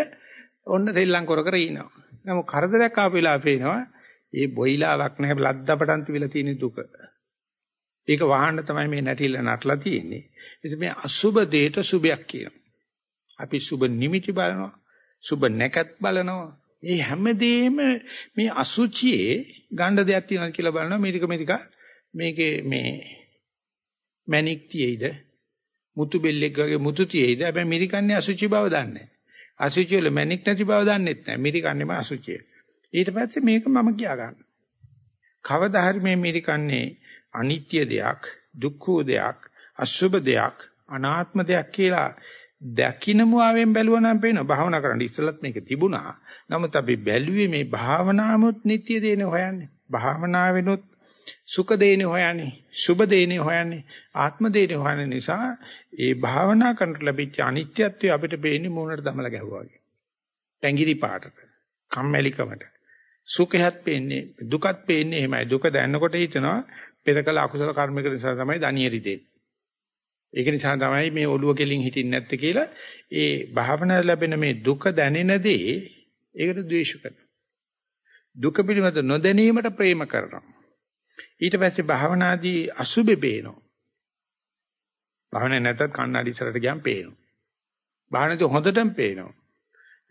ඔන්න දෙල්ලම් කර කර ඉනවා. නමුත් කරදරයක් ආපු වෙලාව පේනවා ඒ බොයිලාවක් නැහැ ලද්දපටන් තිබිලා තියෙන දුක. ඒක වහන්න තමයි මේ නැටිල්ල නටලා තියෙන්නේ. ඉතින් මේ අසුබ දෙයට සුබයක් කියනවා. අපි සුබ නිමිති බලනවා. සුබ නැකත් බලනවා. ඒ හැමදේම මේ අසුචියේ ගණ්ඩ දෙයක් තියෙනවා කියලා බලනවා මේක මේක මේකේ මේ මැණික් තියෙයිද මුතු බෙල්ලෙක් වගේ මුතු තියෙයිද හැබැයි මිරිකන්නේ අසුචි බව දන්නේ. අසුචි වල මැණික් නැති බව දන්නෙත් නැහැ මිරිකන්නේම අසුචිය. ඊට පස්සේ මේක මම කියා ගන්න. කවදා හරි මේ මිරිකන්නේ අනිත්‍ය දෙයක් දුක්ඛ දෙයක් අසුබ දෙයක් අනාත්ම දෙයක් කියලා දකින්නම ආවෙන් බැලුවා නම් පේනවා. භාවනා කරන්න ඉස්සෙල්ලත් මේක තිබුණා. නමුත් අපි බැලුවේ මේ භාවනාවමුත් නිට්ටය දේනේ හොයන්නේ. භාවනාවෙනුත් සුඛ දේනේ හොයන්නේ. සුභ දේනේ හොයන්නේ. ආත්ම දේනේ හොයන නිසා ඒ භාවනා කරනට ලැබිච්ච අනිත්‍යත්වය අපිට පේන්නේ මූණට දමලා ගැහුවා වගේ. පැංගිරි පාටට. කම්මැලිකමට. සුඛයත් පේන්නේ දුකත් පේන්නේ එහෙමයි. දුක දැනනකොට හිතනවා පෙරකල අකුසල කර්මයක නිසා තමයි දනියරි දෙන්නේ. ඒක නිසා තමයි මේ ඔළුව කෙලින් හිටින්නේ නැත්තේ කියලා ඒ භාවනා ලැබෙන මේ දුක දැනෙන දේ ඒකට ද්වේෂ කරනවා. දුක පිළිබඳ නොදැනීමට ප්‍රේම කරනවා. ඊට පස්සේ භාවනාදී අසුබේ පේනවා. භාවනා නැතත් කන්නඩි ඉස්සරට ගියාම පේනවා. භාවනාදී හොඳටම පේනවා.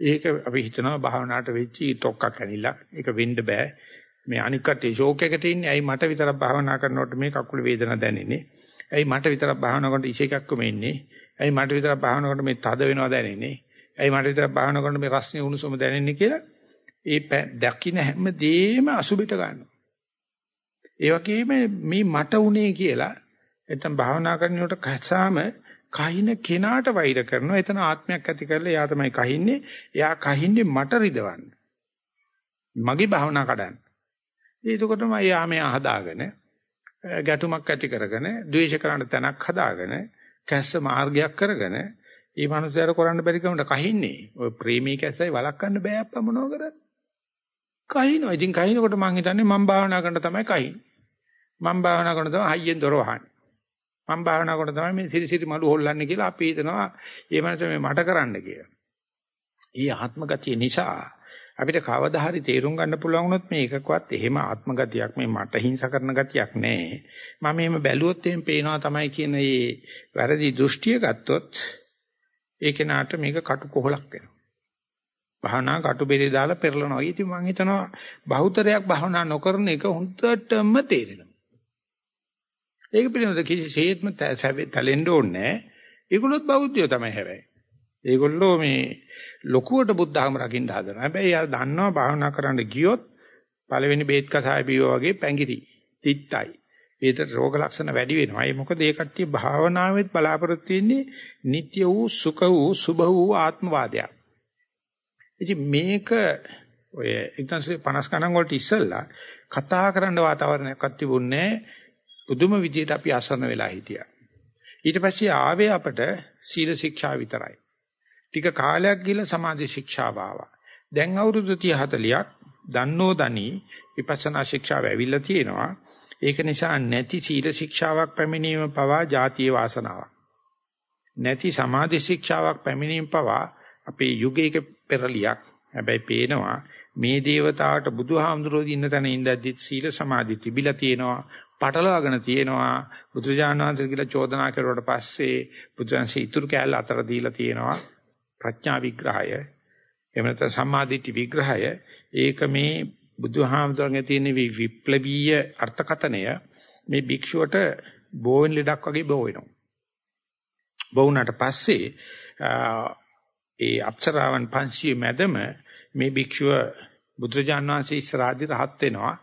ඒක අපි හිතනවා භාවනාවට වෙච්චි තොක්කක් ඇනිලා ඒක වෙන්න බෑ. මේ අනික් කටේ ෂෝක් එකට ඉන්නේ. ඇයි මට විතරක් භාවනා කරනකොට මේ කකුල වේදනාවක් දැනෙන්නේ? ඇයි මට විතරක් භාවනා කරනකොට ඉෂ එකක්ම එන්නේ? ඇයි මට විතරක් භාවනා කරනකොට මේ තද වෙනවා දැනෙන්නේ? ඇයි මට විතරක් භාවනා කරනකොට මේ රස්නේ උණුසුම දැනෙන්නේ කියලා ඒ දකින්න හැම දෙෙම අසුබිට ගන්නවා. ඒ වගේම මේ මට උනේ කියලා එතන භාවනා කරනකොට කසාම කහින කෙනාට වෛර කරනවා. එතන ආත්මයක් ඇති කරලා එයා තමයි කහින්නේ. එයා කහින්නේ මට රිදවන්න. මගේ භාවනා කඩන්න. ඒකකොටම එයා මෙයා හදාගෙන ගැටුමක් ඇති කරගෙන ද්වේෂ කරන්න තැනක් හදාගෙන කැස්ස මාර්ගයක් කරගෙන මේ මනුස්සයර කරන්න බැරි කමට කහින්නේ. ඔය ප්‍රේමී කැස්සයි වළක්වන්න බෑ අප්පා මොනව කරත්. කහිනවා. ඉතින් කහිනකොට මං හිතන්නේ මං භාවනා කරන තමයි කහින්. මං භාවනා කරන තමයි හයියෙන් දොර වහන්නේ. මං භාවනා කරන තමයි මේ සිරිසිරි මලු හොල්ලන්නේ කියලා අපි හිතනවා මේ මනුස්සය මේ මට කරන්න කියලා. ඊ ආත්මගතිය නිසා අපිට කවදා හරි තේරුම් ගන්න පුළුවන් වුණොත් මේ එකකවත් එහෙම ආත්මගතියක් මේ මට හිංසා කරන ගතියක් නැහැ. මම එහෙම බැලුවොත් එහෙම පේනවා තමයි කියන මේ වැරදි දෘෂ්ටිය ගත්තොත් ඒ කෙනාට මේක කටු කොහලක් වෙනවා. භාවනා කටු බෙරේ දාලා පෙරලනවා. ඉතින් මම හිතනවා බහුතරයක් භාවනා නොකරන එක හොඳටම තේරෙනවා. ඒක පිළිබඳව කිසිසේත්ම තැලෙන්න ඕනේ නැහැ. ඒගොල්ලොත් බෞද්ධයෝ තමයි හැබැයි. ඒගොල්ලෝ මේ ලොකුවට බුද්ධ ධර්ම රකින්න හදනවා. හැබැයි යා දන්නවා භාවනා කරන්න ගියොත් පළවෙනි බේත් කසාය බීවා වගේ පැංගිරි, තිත්තයි. ඒතර රෝග ලක්ෂණ වැඩි වෙනවා. ඒ මොකද ඒ කට්ටිය භාවනාවෙත් බලාපොරොත්තු වෙන්නේ නিত্য වූ සුඛ වූ සුභ වූ ආත්මවාදයක්. ඉතින් මේක ඔය 1950 ගණන් වලට ඉස්සෙල්ලා කතා කරන්න වාතාවරණයක්වත් තිබුණේ පුදුම විදියට අපි අසරණ වෙලා හිටියා. ඊට පස්සේ ආවේ අපට සීල ශික්ෂා විතරයි. ටික කාලයක් ගිහලා සමාධි ශික්ෂාව ආවා. දැන් අවුරුදු 30 40ක් දන්නෝ දනි විපස්සනා ශික්ෂාව ඇවිල්ලා තියෙනවා. ඒක නිසා නැති සීල ශික්ෂාවක් පැමිණීම පවා ජාතිය වාසනාවක්. නැති සමාධි ශික්ෂාවක් පැමිණීම පවා අපේ යුගයක පෙරලියක්. හැබැයි පේනවා මේ దేవතාවට බුදුහාමුදුරුවෝ ඉන්න තැන ඉඳද්දි සීල සමාධි තිබිලා තියෙනවා. පටලවාගෙන තියෙනවා. බුදුජානනාංශ කියලා චෝදනා කරුවට පස්සේ බුදුන්සේ ඉතුරු කෑල්ල අතර දීලා තියෙනවා. ප්‍රඥා විග්‍රහය එහෙම නැත්නම් සම්මාදිට්ඨි විග්‍රහය ඒක මේ බුදුහාමුදුරන්ගේ තියෙන විප්ලවීය අර්ථකතනය මේ භික්ෂුවට බෝවෙන් ලෙඩක් වගේ බෝ වෙනවා. බෝුණාට පස්සේ ඒ අප්සරාවන් 500 මැදම මේ භික්ෂුව බුදුරජාන් වහන්සේ ඉස්සරහදී රහත් වෙනවා.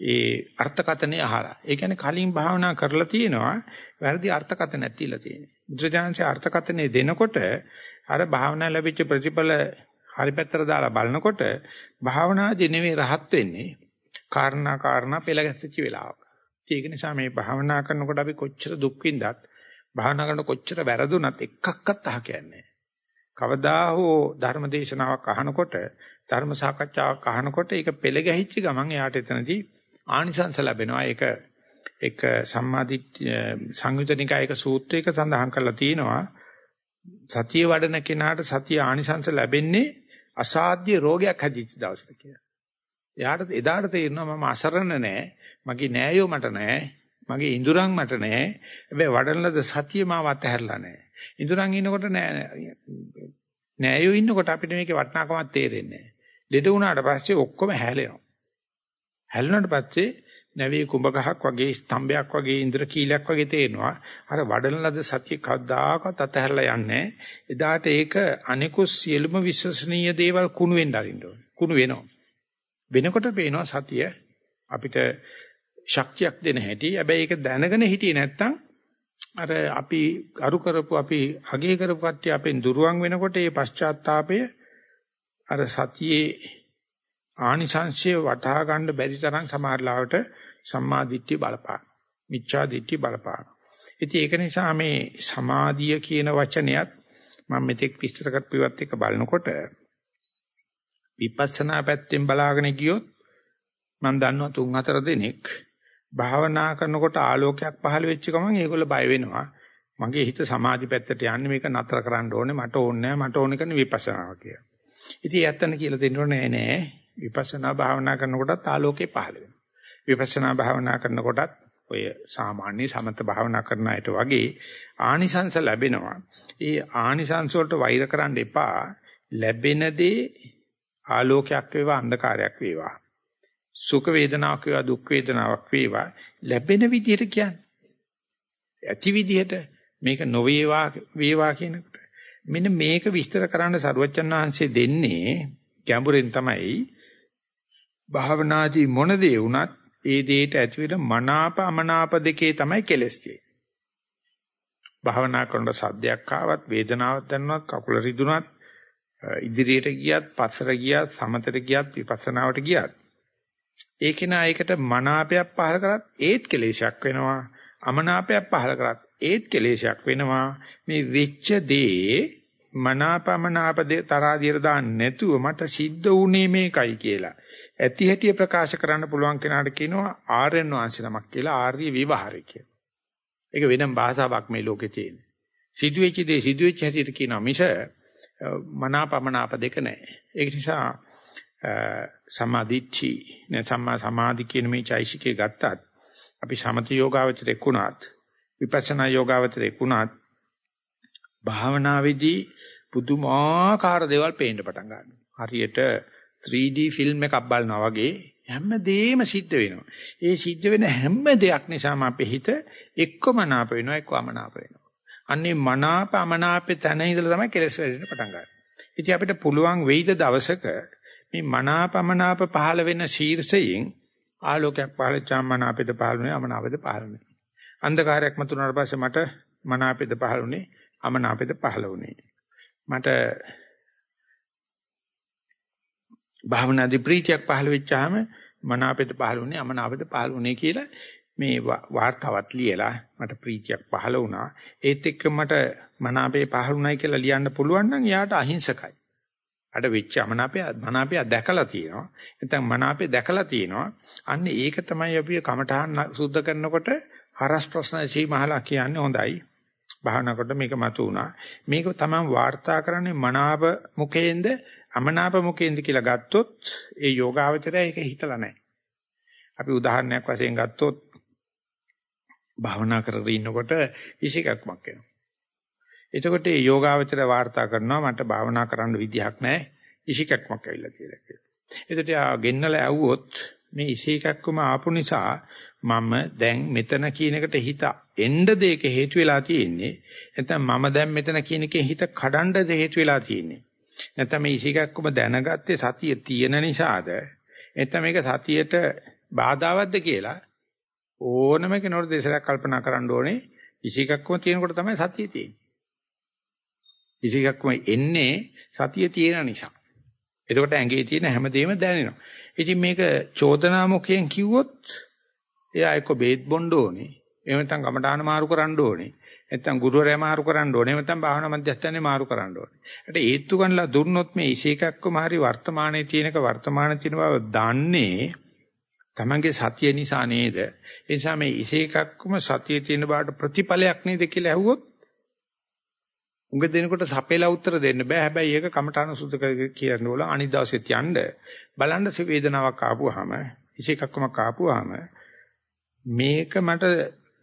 ඒ අර්ථකතනෙ අහලා. ඒ කියන්නේ කලින් භාවනා කරලා තියෙනවා වැරදි අර්ථකතනක් තියලා තියෙනවා. බුදුරජාන්සේ අර්ථකතනෙ දෙනකොට අර භාවනා ලැබිච්ච ප්‍රතිඵල හරි පැත්තට දාලා බලනකොට භාවනාදී නෙවෙයි රහත් වෙන්නේ. කාරණා කාරණා පෙළ ගැස්සිච්ච වෙලාවක. ඒක නිසා මේ භාවනා කරනකොට අපි කොච්චර දුක් විඳත් භාවනා කරනකොට කොච්චර වැරදුනත් එකක්වත් අහ කියන්නේ කවදා හෝ ධර්ම දේශනාවක් අහනකොට ධර්ම සාකච්ඡාවක් අහනකොට ඒක පෙළ ගැහිච්ච ගමන් එයාට එතනදී ආනිසංස ලැබෙනවා. ඒක එක සම්මාදිට්ඨිය සංයුතනිකායක සූත්‍රයක සඳහන් කරලා තියෙනවා. සතිය වඩන කෙනාට සතිය ආනිසංස ලැබෙන්නේ අසාධ්‍ය රෝගයක් හැදිච්ච දවසට කියලා. එයාට එදාට තේරෙනවා මම අසරණ නෑ. මගේ නෑයෝ මට නෑ. මගේ ඉඳුරන් මට නෑ. හැබැයි වඩන ලද සතිය මාව අතහැරලා නෑ. ඉඳුරන් ඉන්නකොට නෑ නෑයෝ ඉන්නකොට අපිට මේකේ වටිනාකමක් තේරෙන්නේ නෑ. ලෙඩ වුණාට පස්සේ ඔක්කොම හැලෙනවා. හැලුණාට පස්සේ නැවේ කුඹ ගහක් වගේ ස්තම්භයක් වගේ ඉන්ද්‍ර කීලයක් වගේ තේනවා. අර වඩන ලද සතිය කවදාකවත් අතහැරලා යන්නේ එදාට ඒක අනිකුත් සියලුම විශ්වසනීය දේවල් කුණු වෙන්න අරින්න ඕනේ. කුණු වෙනවා. වෙනකොට පේනවා සතිය අපිට ශක්තියක් දෙන හැටි. හැබැයි ඒක දැනගෙන හිටියේ නැත්තම් අර අපි අරු කරපු අපි අගේ කරපු කට්ටිය අපෙන් දුරවන් වෙනකොට ඒ පශ්චාත්තාපය අර සතියේ ආනිසංශය වටහා ගන්න බැරි තරම් සමහරලාවට සම්මා දිට්ඨිය බලපාන. මිච්ඡා දිට්ඨිය බලපාන. ඉතින් ඒක නිසා මේ සමාධිය කියන වචනයත් මම මෙතෙක් විස්තර කරපුවත් එක බලනකොට විපස්සනා පැත්තෙන් බලාගෙන ගියොත් මම දන්නවා තුන් හතර දෙනෙක් භාවනා කරනකොට ආලෝකයක් පහළ වෙච්ච ගමන් ඒගොල්ලෝ බය වෙනවා. මගේ හිත සමාධි පැත්තට යන්නේ මේක නතර කරන්න ඕනේ මට ඕනේ නැහැ මට ඕනේ කරන්නේ විපස්සනාව කියලා. ඉතින් ඇත්තන කියලා දෙන්න ඕනේ නෑ විපස්සනා භාවනා කරනකොටත් ආලෝකේ පහළ වෙනවා. විපස්සනා භාවනා කරනකොටත් ඔය සාමාන්‍ය සමත භාවනා කරන අයට වගේ ආනිසංස ලැබෙනවා. ඒ ආනිසංස වලට වෛර කරන්න එපා. ලැබෙන දේ ආලෝකයක් වේවා අන්ධකාරයක් වේවා. සුඛ වේදනාවක් වේවා දුක් වේදනාවක් වේවා ලැබෙන විදිහට කියන්නේ. ඇති විදිහට මේක නොවේවා වේවා කියනකොට මෙන්න මේක විස්තර කරන්න සරුවච්චන් වහන්සේ දෙන්නේ ගැඹුරෙන් තමයි භාවනාදී මොන දේ වුණත් ඒ දෙයට ඇතිවෙන මනාප අමනාප දෙකේ තමයි කෙලස් තියෙන්නේ. භාවනා කරනකොට සද්දයක් ආවත් වේදනාවක් දැනුණත් කකුල රිදුනත් ඉදිරියට ගියත් පස්සට ගියත් සමතට ගියත් විපස්සනාවට ගියත්. ඒකේ නා ඒකට මනාපයක් පහල කරත් ඒත් කෙලේශයක් වෙනවා. අමනාපයක් පහල කරත් ඒත් කෙලේශයක් වෙනවා. මේ වෙච්ච දේ මනාපමනාප තරාදියට දාන්න නැතුව මට සිද්ධ වුණේ මේකයි කියලා. ඇති හැටි ප්‍රකාශ කරන්න පුළුවන් කෙනාට කියනවා ආර්යයන් වහන්සේ නමක් කියලා ආර්ය විවහාරය කියලා. ඒක වෙනම භාෂාවක් මේ ලෝකේ තියෙන. සිදුවෙච්ච දේ සිදුවෙච්ච හැටියට කියනවා මිස මනාපමනාප දෙක නැහැ. ඒක නිසා සමාධිච්චි නේ සම්මා සමාධි කියන මේ චෛසිකේ ගත්තත් අපි සමත යෝගාවචරේ කුණාත් විපස්සනා යෝගාවචරේ කුණාත් භාවනාවේදී පුදුමාකාර දේවල් පේන්න පටන් ගන්නවා. හරියට 3D ෆිල්ම් එකක් බලනවා වගේ හැමදේම සිද්ධ වෙනවා. ඒ සිද්ධ වෙන හැම දෙයක් නිසාම අපේ හිත එක්කම නාප වෙනවා එක්කම නාප වෙනවා. අන්නේ මනාප අමනාපේ තැන ඉඳලා තමයි කෙලස් වැඩෙන්න පටන් ගන්නේ. ඉතින් අපිට පුළුවන් වෙයිද දවසක මේ මනාපමනාප පහළ වෙන ශීර්ෂයෙන් ආලෝකයක් පහළ චාමනාපෙද පහළ වෙනවා අමනාපෙද පහළ වෙනවා. අන්ධකාරයක් මතුනාට පස්සේ මට මනාපෙද පහළ වුණේ අමනාපෙද පහළ වුණේ. මට භාවනාදී ප්‍රීතියක් පහළ වෙච්චාම මනාපෙද පහළ වුණේ අමනාපෙද පහළ වුණේ කියලා මේ වාර්තාවත් ලියලා මට ප්‍රීතියක් පහළ වුණා. ඒත් එක්ක මට මනාපේ පහළ වුණයි කියලා ලියන්න පුළුවන් නම් එයාට අහිංසකයි. අඩ වෙච්ච අමනාපය මනාපය දැකලා තියෙනවා. නැත්නම් මනාපය දැකලා තියෙනවා. අන්න ඒක තමයි අපි කමඨහන් සුද්ධ කරනකොට හරස් ප්‍රශ්න සීමහලා කියන්නේ හොඳයි. භාවනා කොට මේක මතු වුණා මේක තමයි වාර්තා කරන්නේ මනාප මුඛයෙන්ද අමනාප මුඛයෙන්ද කියලා ගත්තොත් ඒ යෝගාවචරය ඒක හිතලා නැහැ. අපි උදාහරණයක් වශයෙන් ගත්තොත් භාවනා කරගෙන ඉන්නකොට ඉසිකක්මක් එනවා. එතකොට මේ යෝගාවචරය වාර්තා කරනවා මට භාවනා කරන්න විදිහක් නැහැ. ඉසිකක්මක් ඇවිල්ලා කියලා කියනවා. එතකොට ආ ගෙන්නලා ඇව්වොත් මේ ඉසිකක්කම ආපු නිසා මම දැන් මෙතන කියන එකට හිත එන්න දෙයක හේතු වෙලා තියෙන්නේ. නැත්නම් මම දැන් මෙතන කියන එකේ හිත කඩන්න දෙ හේතු වෙලා තියෙන්නේ. නැත්නම් මේ ඉසිකක්කම දැනගත්තේ සතිය තියෙන නිසාද? නැත්නම් මේක සතියට බාධාවත්ද කියලා ඕනම කෙනෙකුට දෙසරක් කල්පනා කරන්න ඕනේ. ඉසිකක්කම තියෙනකොට තමයි සතිය තියෙන්නේ. ඉසිකක්කම එන්නේ සතිය තියෙන නිසා. එතකොට ඇඟේ තියෙන හැමදේම දැනෙනවා. ඉතින් මේක චෝදනා මුඛයෙන් කිව්වොත් එයා එක්ක බේත් බොන්න ඕනේ. එහෙම නැත්නම් කමඨාන මාරු කරන්න ඕනේ. නැත්නම් ගුරුවරයා මාරු කරන්න ඕනේ. නැත්නම් භාවනා මධ්‍යස්ථානේ මාරු කරන්න ඕනේ. ඒකට ඒත්තු ගන්නලා දුන්නොත් මේ ඉසේකක්කම හරි වර්තමානයේ තියෙනක වර්තමාන තියෙන බව දන්නේ තමන්ගේ සතිය නිසා නේද? ඒ නිසා මේ ඉසේකක්කම සතියේ තියෙන බාට ප්‍රතිඵලයක් නේද කියලා ඇහුවොත් උඟ දෙනකොට සපේලා උත්තර දෙන්න බෑ. හැබැයි ඒක කමඨාන සුද්ධ කියන වල අනිත් දවසෙත් යන්න බලන්න වේදනාවක් ආපුවාම ඉසේකක්කමක් ආපුවාම මේක මට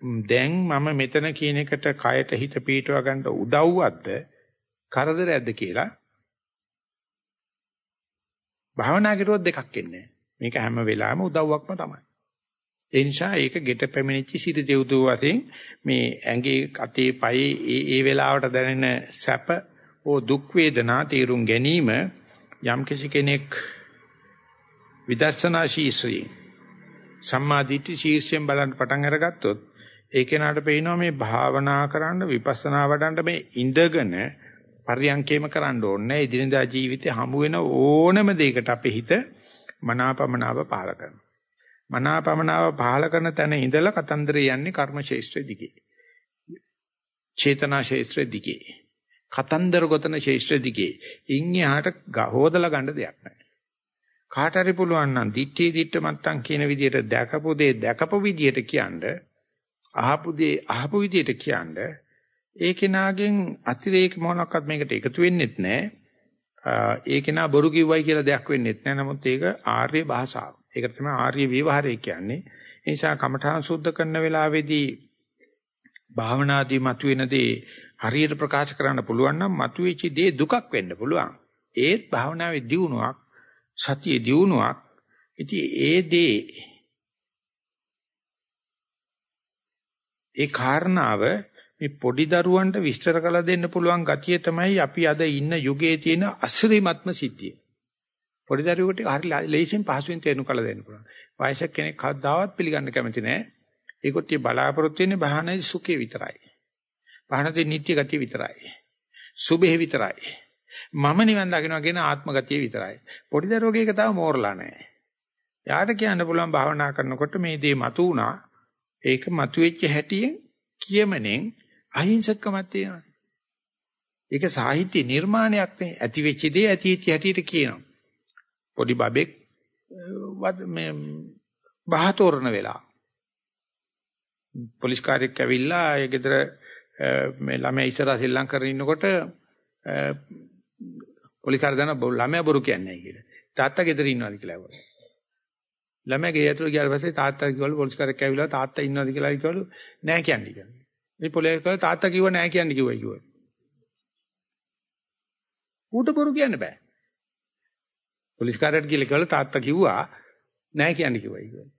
දැන් මම මෙතන කියන එකට කයට හිත පීටව ගන්න උදව්වක්ද කරදරයක්ද කියලා භාවනා කරුවොත් දෙකක් එන්නේ. මේක හැම වෙලාවෙම උදව්වක්ම තමයි. ඒ නිසා ඒක ගෙට පැමිණිච්ච සිට දෙව්දුව වශයෙන් මේ ඇඟේ අතේ පයේ ඒ ඒ වෙලාවට දැනෙන සැප ඕ දුක් වේදනා තීරුම් ගැනීම යම් කෙනෙක් විදර්ශනා ශීශ්‍රී සම්මාදිට්ඨි ශීර්ෂයෙන් බලන්න පටන් අරගත්තොත් ඒ කෙනාට පේනවා මේ භාවනා කරන්න විපස්සනා වඩන්න මේ ඉඳගෙන පරියන්කේම කරන්න ඕනේ ඉදිනදා ජීවිතේ හමු වෙන ඕනම දෙයකට අපේ හිත මනාපමනාව පහල කරනවා. මනාපමනාව පහල කරන තැන ඉඳලා කතන්දරේ යන්නේ කර්ම ශේෂ්ත්‍රෙ දිගේ. චේතනා ශේෂ්ත්‍රෙ දිගේ. කතන්දර ගොතන ශේෂ්ත්‍රෙ දිගේ. ඉන්නේ හාට හොදලා ගන්න දෙයක් නැහැ. කාට හරි පුළුවන් නම් දිත්තේ දිට්ට මත්තන් කියන විදිහට දැකපු දේ දැකපු විදිහට කියන්නේ අහපු දේ අහපු විදිහට කියන්නේ ඒ කෙනාගෙන් අතිරේක මොනක්වත් මේකට එකතු වෙන්නෙත් නැහැ. ඒ කෙනා බොරු කිව්වයි කියලා දෙයක් වෙන්නෙත් නැහැ. නමුත් ඒක ආර්ය භාෂාව. ඒක තමයි ආර්ය විවහාරය කියන්නේ. ඒ නිසා කමඨාන් සුද්ධ කරන වෙලාවේදී භාවනාදී මතුවෙන දේ හරියට ප්‍රකාශ කරන්න පුළුවන් නම් මතුවෙච්ච දේ දුකක් වෙන්න පුළුවන්. ඒත් භාවනාවේ දියුණුවක් සතියේ දියුණුවක්. ඉතින් ඒ දේ ඒ කාරණාව මේ පොඩි දරුවන්ට විස්තර කළ දෙන්න පුළුවන් ගතිය තමයි අපි අද ඉන්න යුගයේ තියෙන අසිරිමත්ම සිද්ධිය. පොඩි දරුවෙකුට හරි ලේසියෙන් පහසුවෙන් තේරුම් කළ දෙන්න පුළුවන්. වයසක කෙනෙක් කවදාවත් පිළිගන්න කැමති නැහැ. ඒකොත් බලාපොරොත්තු වෙන්නේ බහනයි සුඛේ විතරයි. බහනදී නිත්‍ය ගතිය විතරයි. සුභේ විතරයි. මම නිවන් දකින්නවා කියන ආත්ම ගතිය විතරයි. පොඩි දරුවගේ එක තව මෝරලා නැහැ. යාට කියන්න පුළුවන් භාවනා කරනකොට මේ දේ මතු වුණා. ඒක මතුවෙච්ච හැටියෙන් කියමනෙන් අහිංසකමක් තියෙනවා. ඒක සාහිත්‍ය නිර්මාණයක් නේ. ඇති වෙච්ච දේ ඇති වෙච්ච හැටියට කියනවා. පොඩි බබෙක් මේ බහතෝරන වෙලා පොලිස් කාර්යයක් ඇවිල්ලා ඒ ගෙදර මේ ළමයා ඉස්සරහා ශ්‍රී ලංකාවේ ඉන්නකොට පොලිස් කාර්ය දන ළමයා බොරු කියන්නේ නැහැ කියලා. තාත්තා ගෙදර ඉන්නවාද කියලා ඇහුවා. ළමයා ගේ ඇතුළට ගියාට පස්සේ තාත්තා කිව්වලු පොලිස් කාර්යයක් ඇවිල්ලා තාත්තා ඉන්නවාද කියලා කිව්වලු නැහැ කියන්නේ කියලා. මේ පොලිස් කාර්ය තාත්තා කිව්ව නැහැ කියන්නේ කිව්වයි කිව්වා. ඌට බොරු කියන්න බෑ. පොලිස් කාර්යයට ගිහලා කිව්වලු තාත්තා කිව්වා නැහැ කියන්නේ කිව්වයි කිව්වා.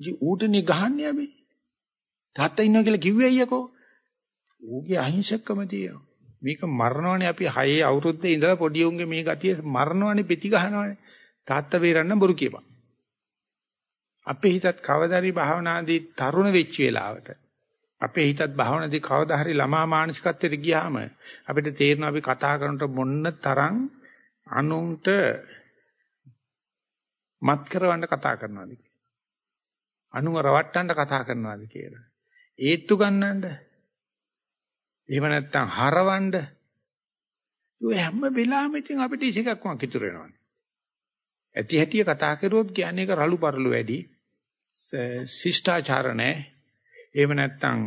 ජී ඌටනේ ගහන්නේ අපි. තාත්තා ඉන්නවා කියලා කිව්වේ අයියකෝ. ඌගේ අහිංසකකම තියෙනවා. මේක මරනවනේ අපි 6 අවුරුද්දේ ඉඳලා පොඩි උන්ගේ මේ ගතිය මරනවනේ පෙති ගහනවනේ. තාත්තා වේරන්න බොරු කියපන්. අපේ හිතත් කවදාරි භාවනාදී තරුණ වෙච්ච වෙලාවට අපේ හිතත් භාවනාදී කවදා හරි ළමා මානසිකත්වයට ගියාම අපිට තේරෙනවා අපි කතා කරනකොට මොන්න තරම් අනුන්ට මත් කරවන්න කතා කරනවාද කියලා. අනුව රවට්ටන්න කතා කරනවාද කියලා. ඒත්තු ගන්නඳ එහෙම නැත්නම් හරවන්න ඒ හැම වෙලාවෙම ඉතින් අපිට ඉසිකක්මක් ඉතුරු වෙනවා. ඇති හැටිය කතා කරුවොත් කියන්නේ ඒක රළු පරළු වැඩි. ශිෂ්ටාචාර නැහැ. එහෙම නැත්නම්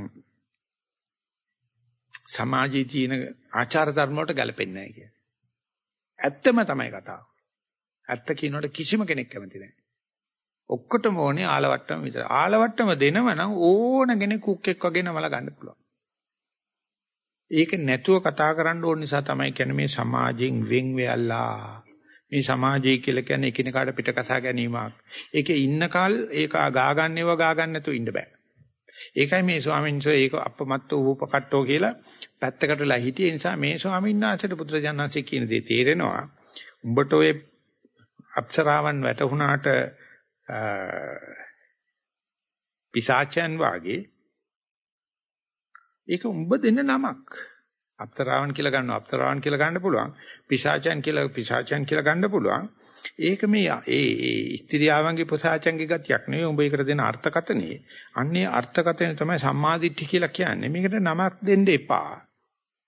සමාජයේ තියෙන ආචාර ධර්ම වලට ගැලපෙන්නේ නැහැ කියන්නේ. ඇත්තම තමයි කතාව. ඇත්ත කියනකොට කිසිම කෙනෙක් කැමති නැහැ. ඔක්කොටම ඕනේ ආලවට්ටම විතර. ආලවට්ටම දෙනව නම් ඕන කෙනෙක් කුක්ෙක් වගේ නමලා ගන්න පුළුවන්. ඒක නැතුව කතා කරන්න ඕන නිසා තමයි කියන්නේ මේ සමාජයෙන් වෙන් වෙයලා. මේ සමාජය කියලා කියන්නේ එකිනෙකාට පිට කසා ගැනීමක්. ඒකේ ඉන්නකල් ඒක ගා ගන්නව ගා ගන්න නැතුව ඉන්න බෑ. ඒකයි මේ ස්වාමීන් වහන්සේ ඒක අපමත්ත උපකට්ටෝ කියලා පැත්තකටලා හිටියේ නිසා මේ ස්වාමීන් වහන්සේට පුත්‍රජානන්සේ කියන දේ තේරෙනවා. උඹට ඔය අප්සරාවන් වැටුණාට පිසාචයන් වාගේ ඒක උඹ දෙන නමක්. අප්සරාවන් කියලා ගන්නවා අප්සරාවන් කියලා ගන්න පුළුවන්. පිශාචයන් කියලා පිශාචයන් කියලා ගන්න පුළුවන්. ඒක මේ ඒ ඒ ස්ත්‍රියාවන්ගේ පුසාචන්ගේ ගතියක් නෙවෙයි උඹ ඒකට දෙන අර්ථකතනේ. අන්නේ අර්ථකතනේ තමයි සම්මාදිට්ඨි කියලා කියන්නේ. මේකට නමක් දෙන්න එපා.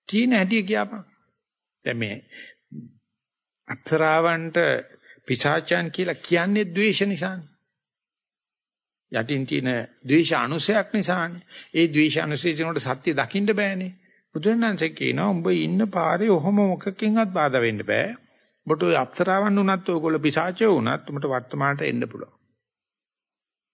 තීන හැටි කියපන්. දැන් මේ අත්‍රාවන්ට පිසාචයන් කියලා කියන්නේ ද්වේෂ නිසානේ. යටින් තියෙන ද්වේෂ අනුසයක් නිසානේ. ඒ ද්වේෂ අනුසය දිනකට සත්‍ය දකින්න බෑනේ. බුදුරණන්සේ කියනවා උඹ ඉන්න පාරේ ඔහොම මොකකින්වත් බාධා වෙන්න බෑ. ඔබට ඔය අප්සරාවන් උනත් ඔයගොල්ලෝ පිසාචය උනත් උඹට වර්තමානට එන්න පුළුවන්.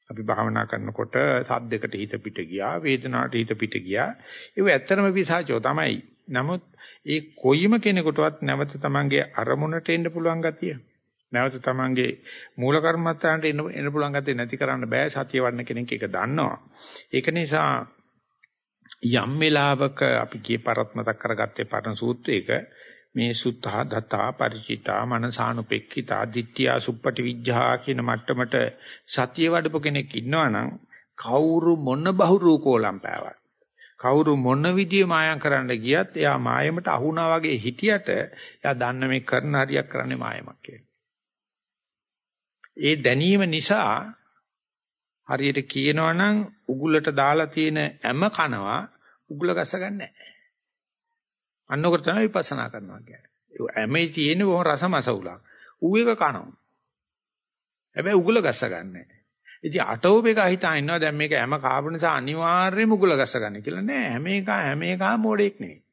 අපි භාවනා කරනකොට සද්දයකට හිත පිට ගියා, වේදනාවට හිත පිට ගියා. ඒව ඇත්තම පිසාචෝ තමයි. නමුත් ඒ කොයිම කෙනෙකුටවත් නැවත තමන්ගේ අරමුණට එන්න පුළුවන් ගතිය. නැවත තමන්ගේ මූල කර්මත්තාන්ට එන්න එන්න පුළුවන් ගතිය නැති කරන්න බෑ සතිය වඩන කෙනෙක් ඒක දන්නවා. ඒක නිසා යම් වෙලාවක අපි කී පරත් මතක් කරගත්තේ පරණ සූත්‍රයක මේ සුත්තා දතා ಪರಿචිතා මනසානුපෙක්ඛිතා ditthiya suppati vijja කියන මට්ටමට සතිය වඩපු කෙනෙක් ඉන්නවනම් කවුරු මොන බහුරු කෝලම් පෑවත් කවුරු මොන විදිය මායම් කරන්න ගියත් එයා මායමට අහුණා වගේ හිටියට එයා දන්න මේ කරන හරියක් කරන්නේ මායමක් කියලා. ඒ දැනීම නිසා හරියට කියනවනම් උගුලට දාලා තියෙන හැම කනවා උගුල ගස ගන්නෑ. අන්නකොට තමයි විපස්සනා කරනවා කියන්නේ. ඒ හැමේ තියෙන බොහොම රසමසවුලක්. ඌ එක කනවා. හැබැයි උගුල ගස්ස ගන්නෑ. ඉතින් අටෝප එක හිතා ඉන්නවා දැන් මේක හැම කාපු නිසා අනිවාර්යයෙන්ම උගුල ගස්ස ගන්න කියලා නෑ. හැම එක හැම එක මොඩෙක් නෙවෙයි.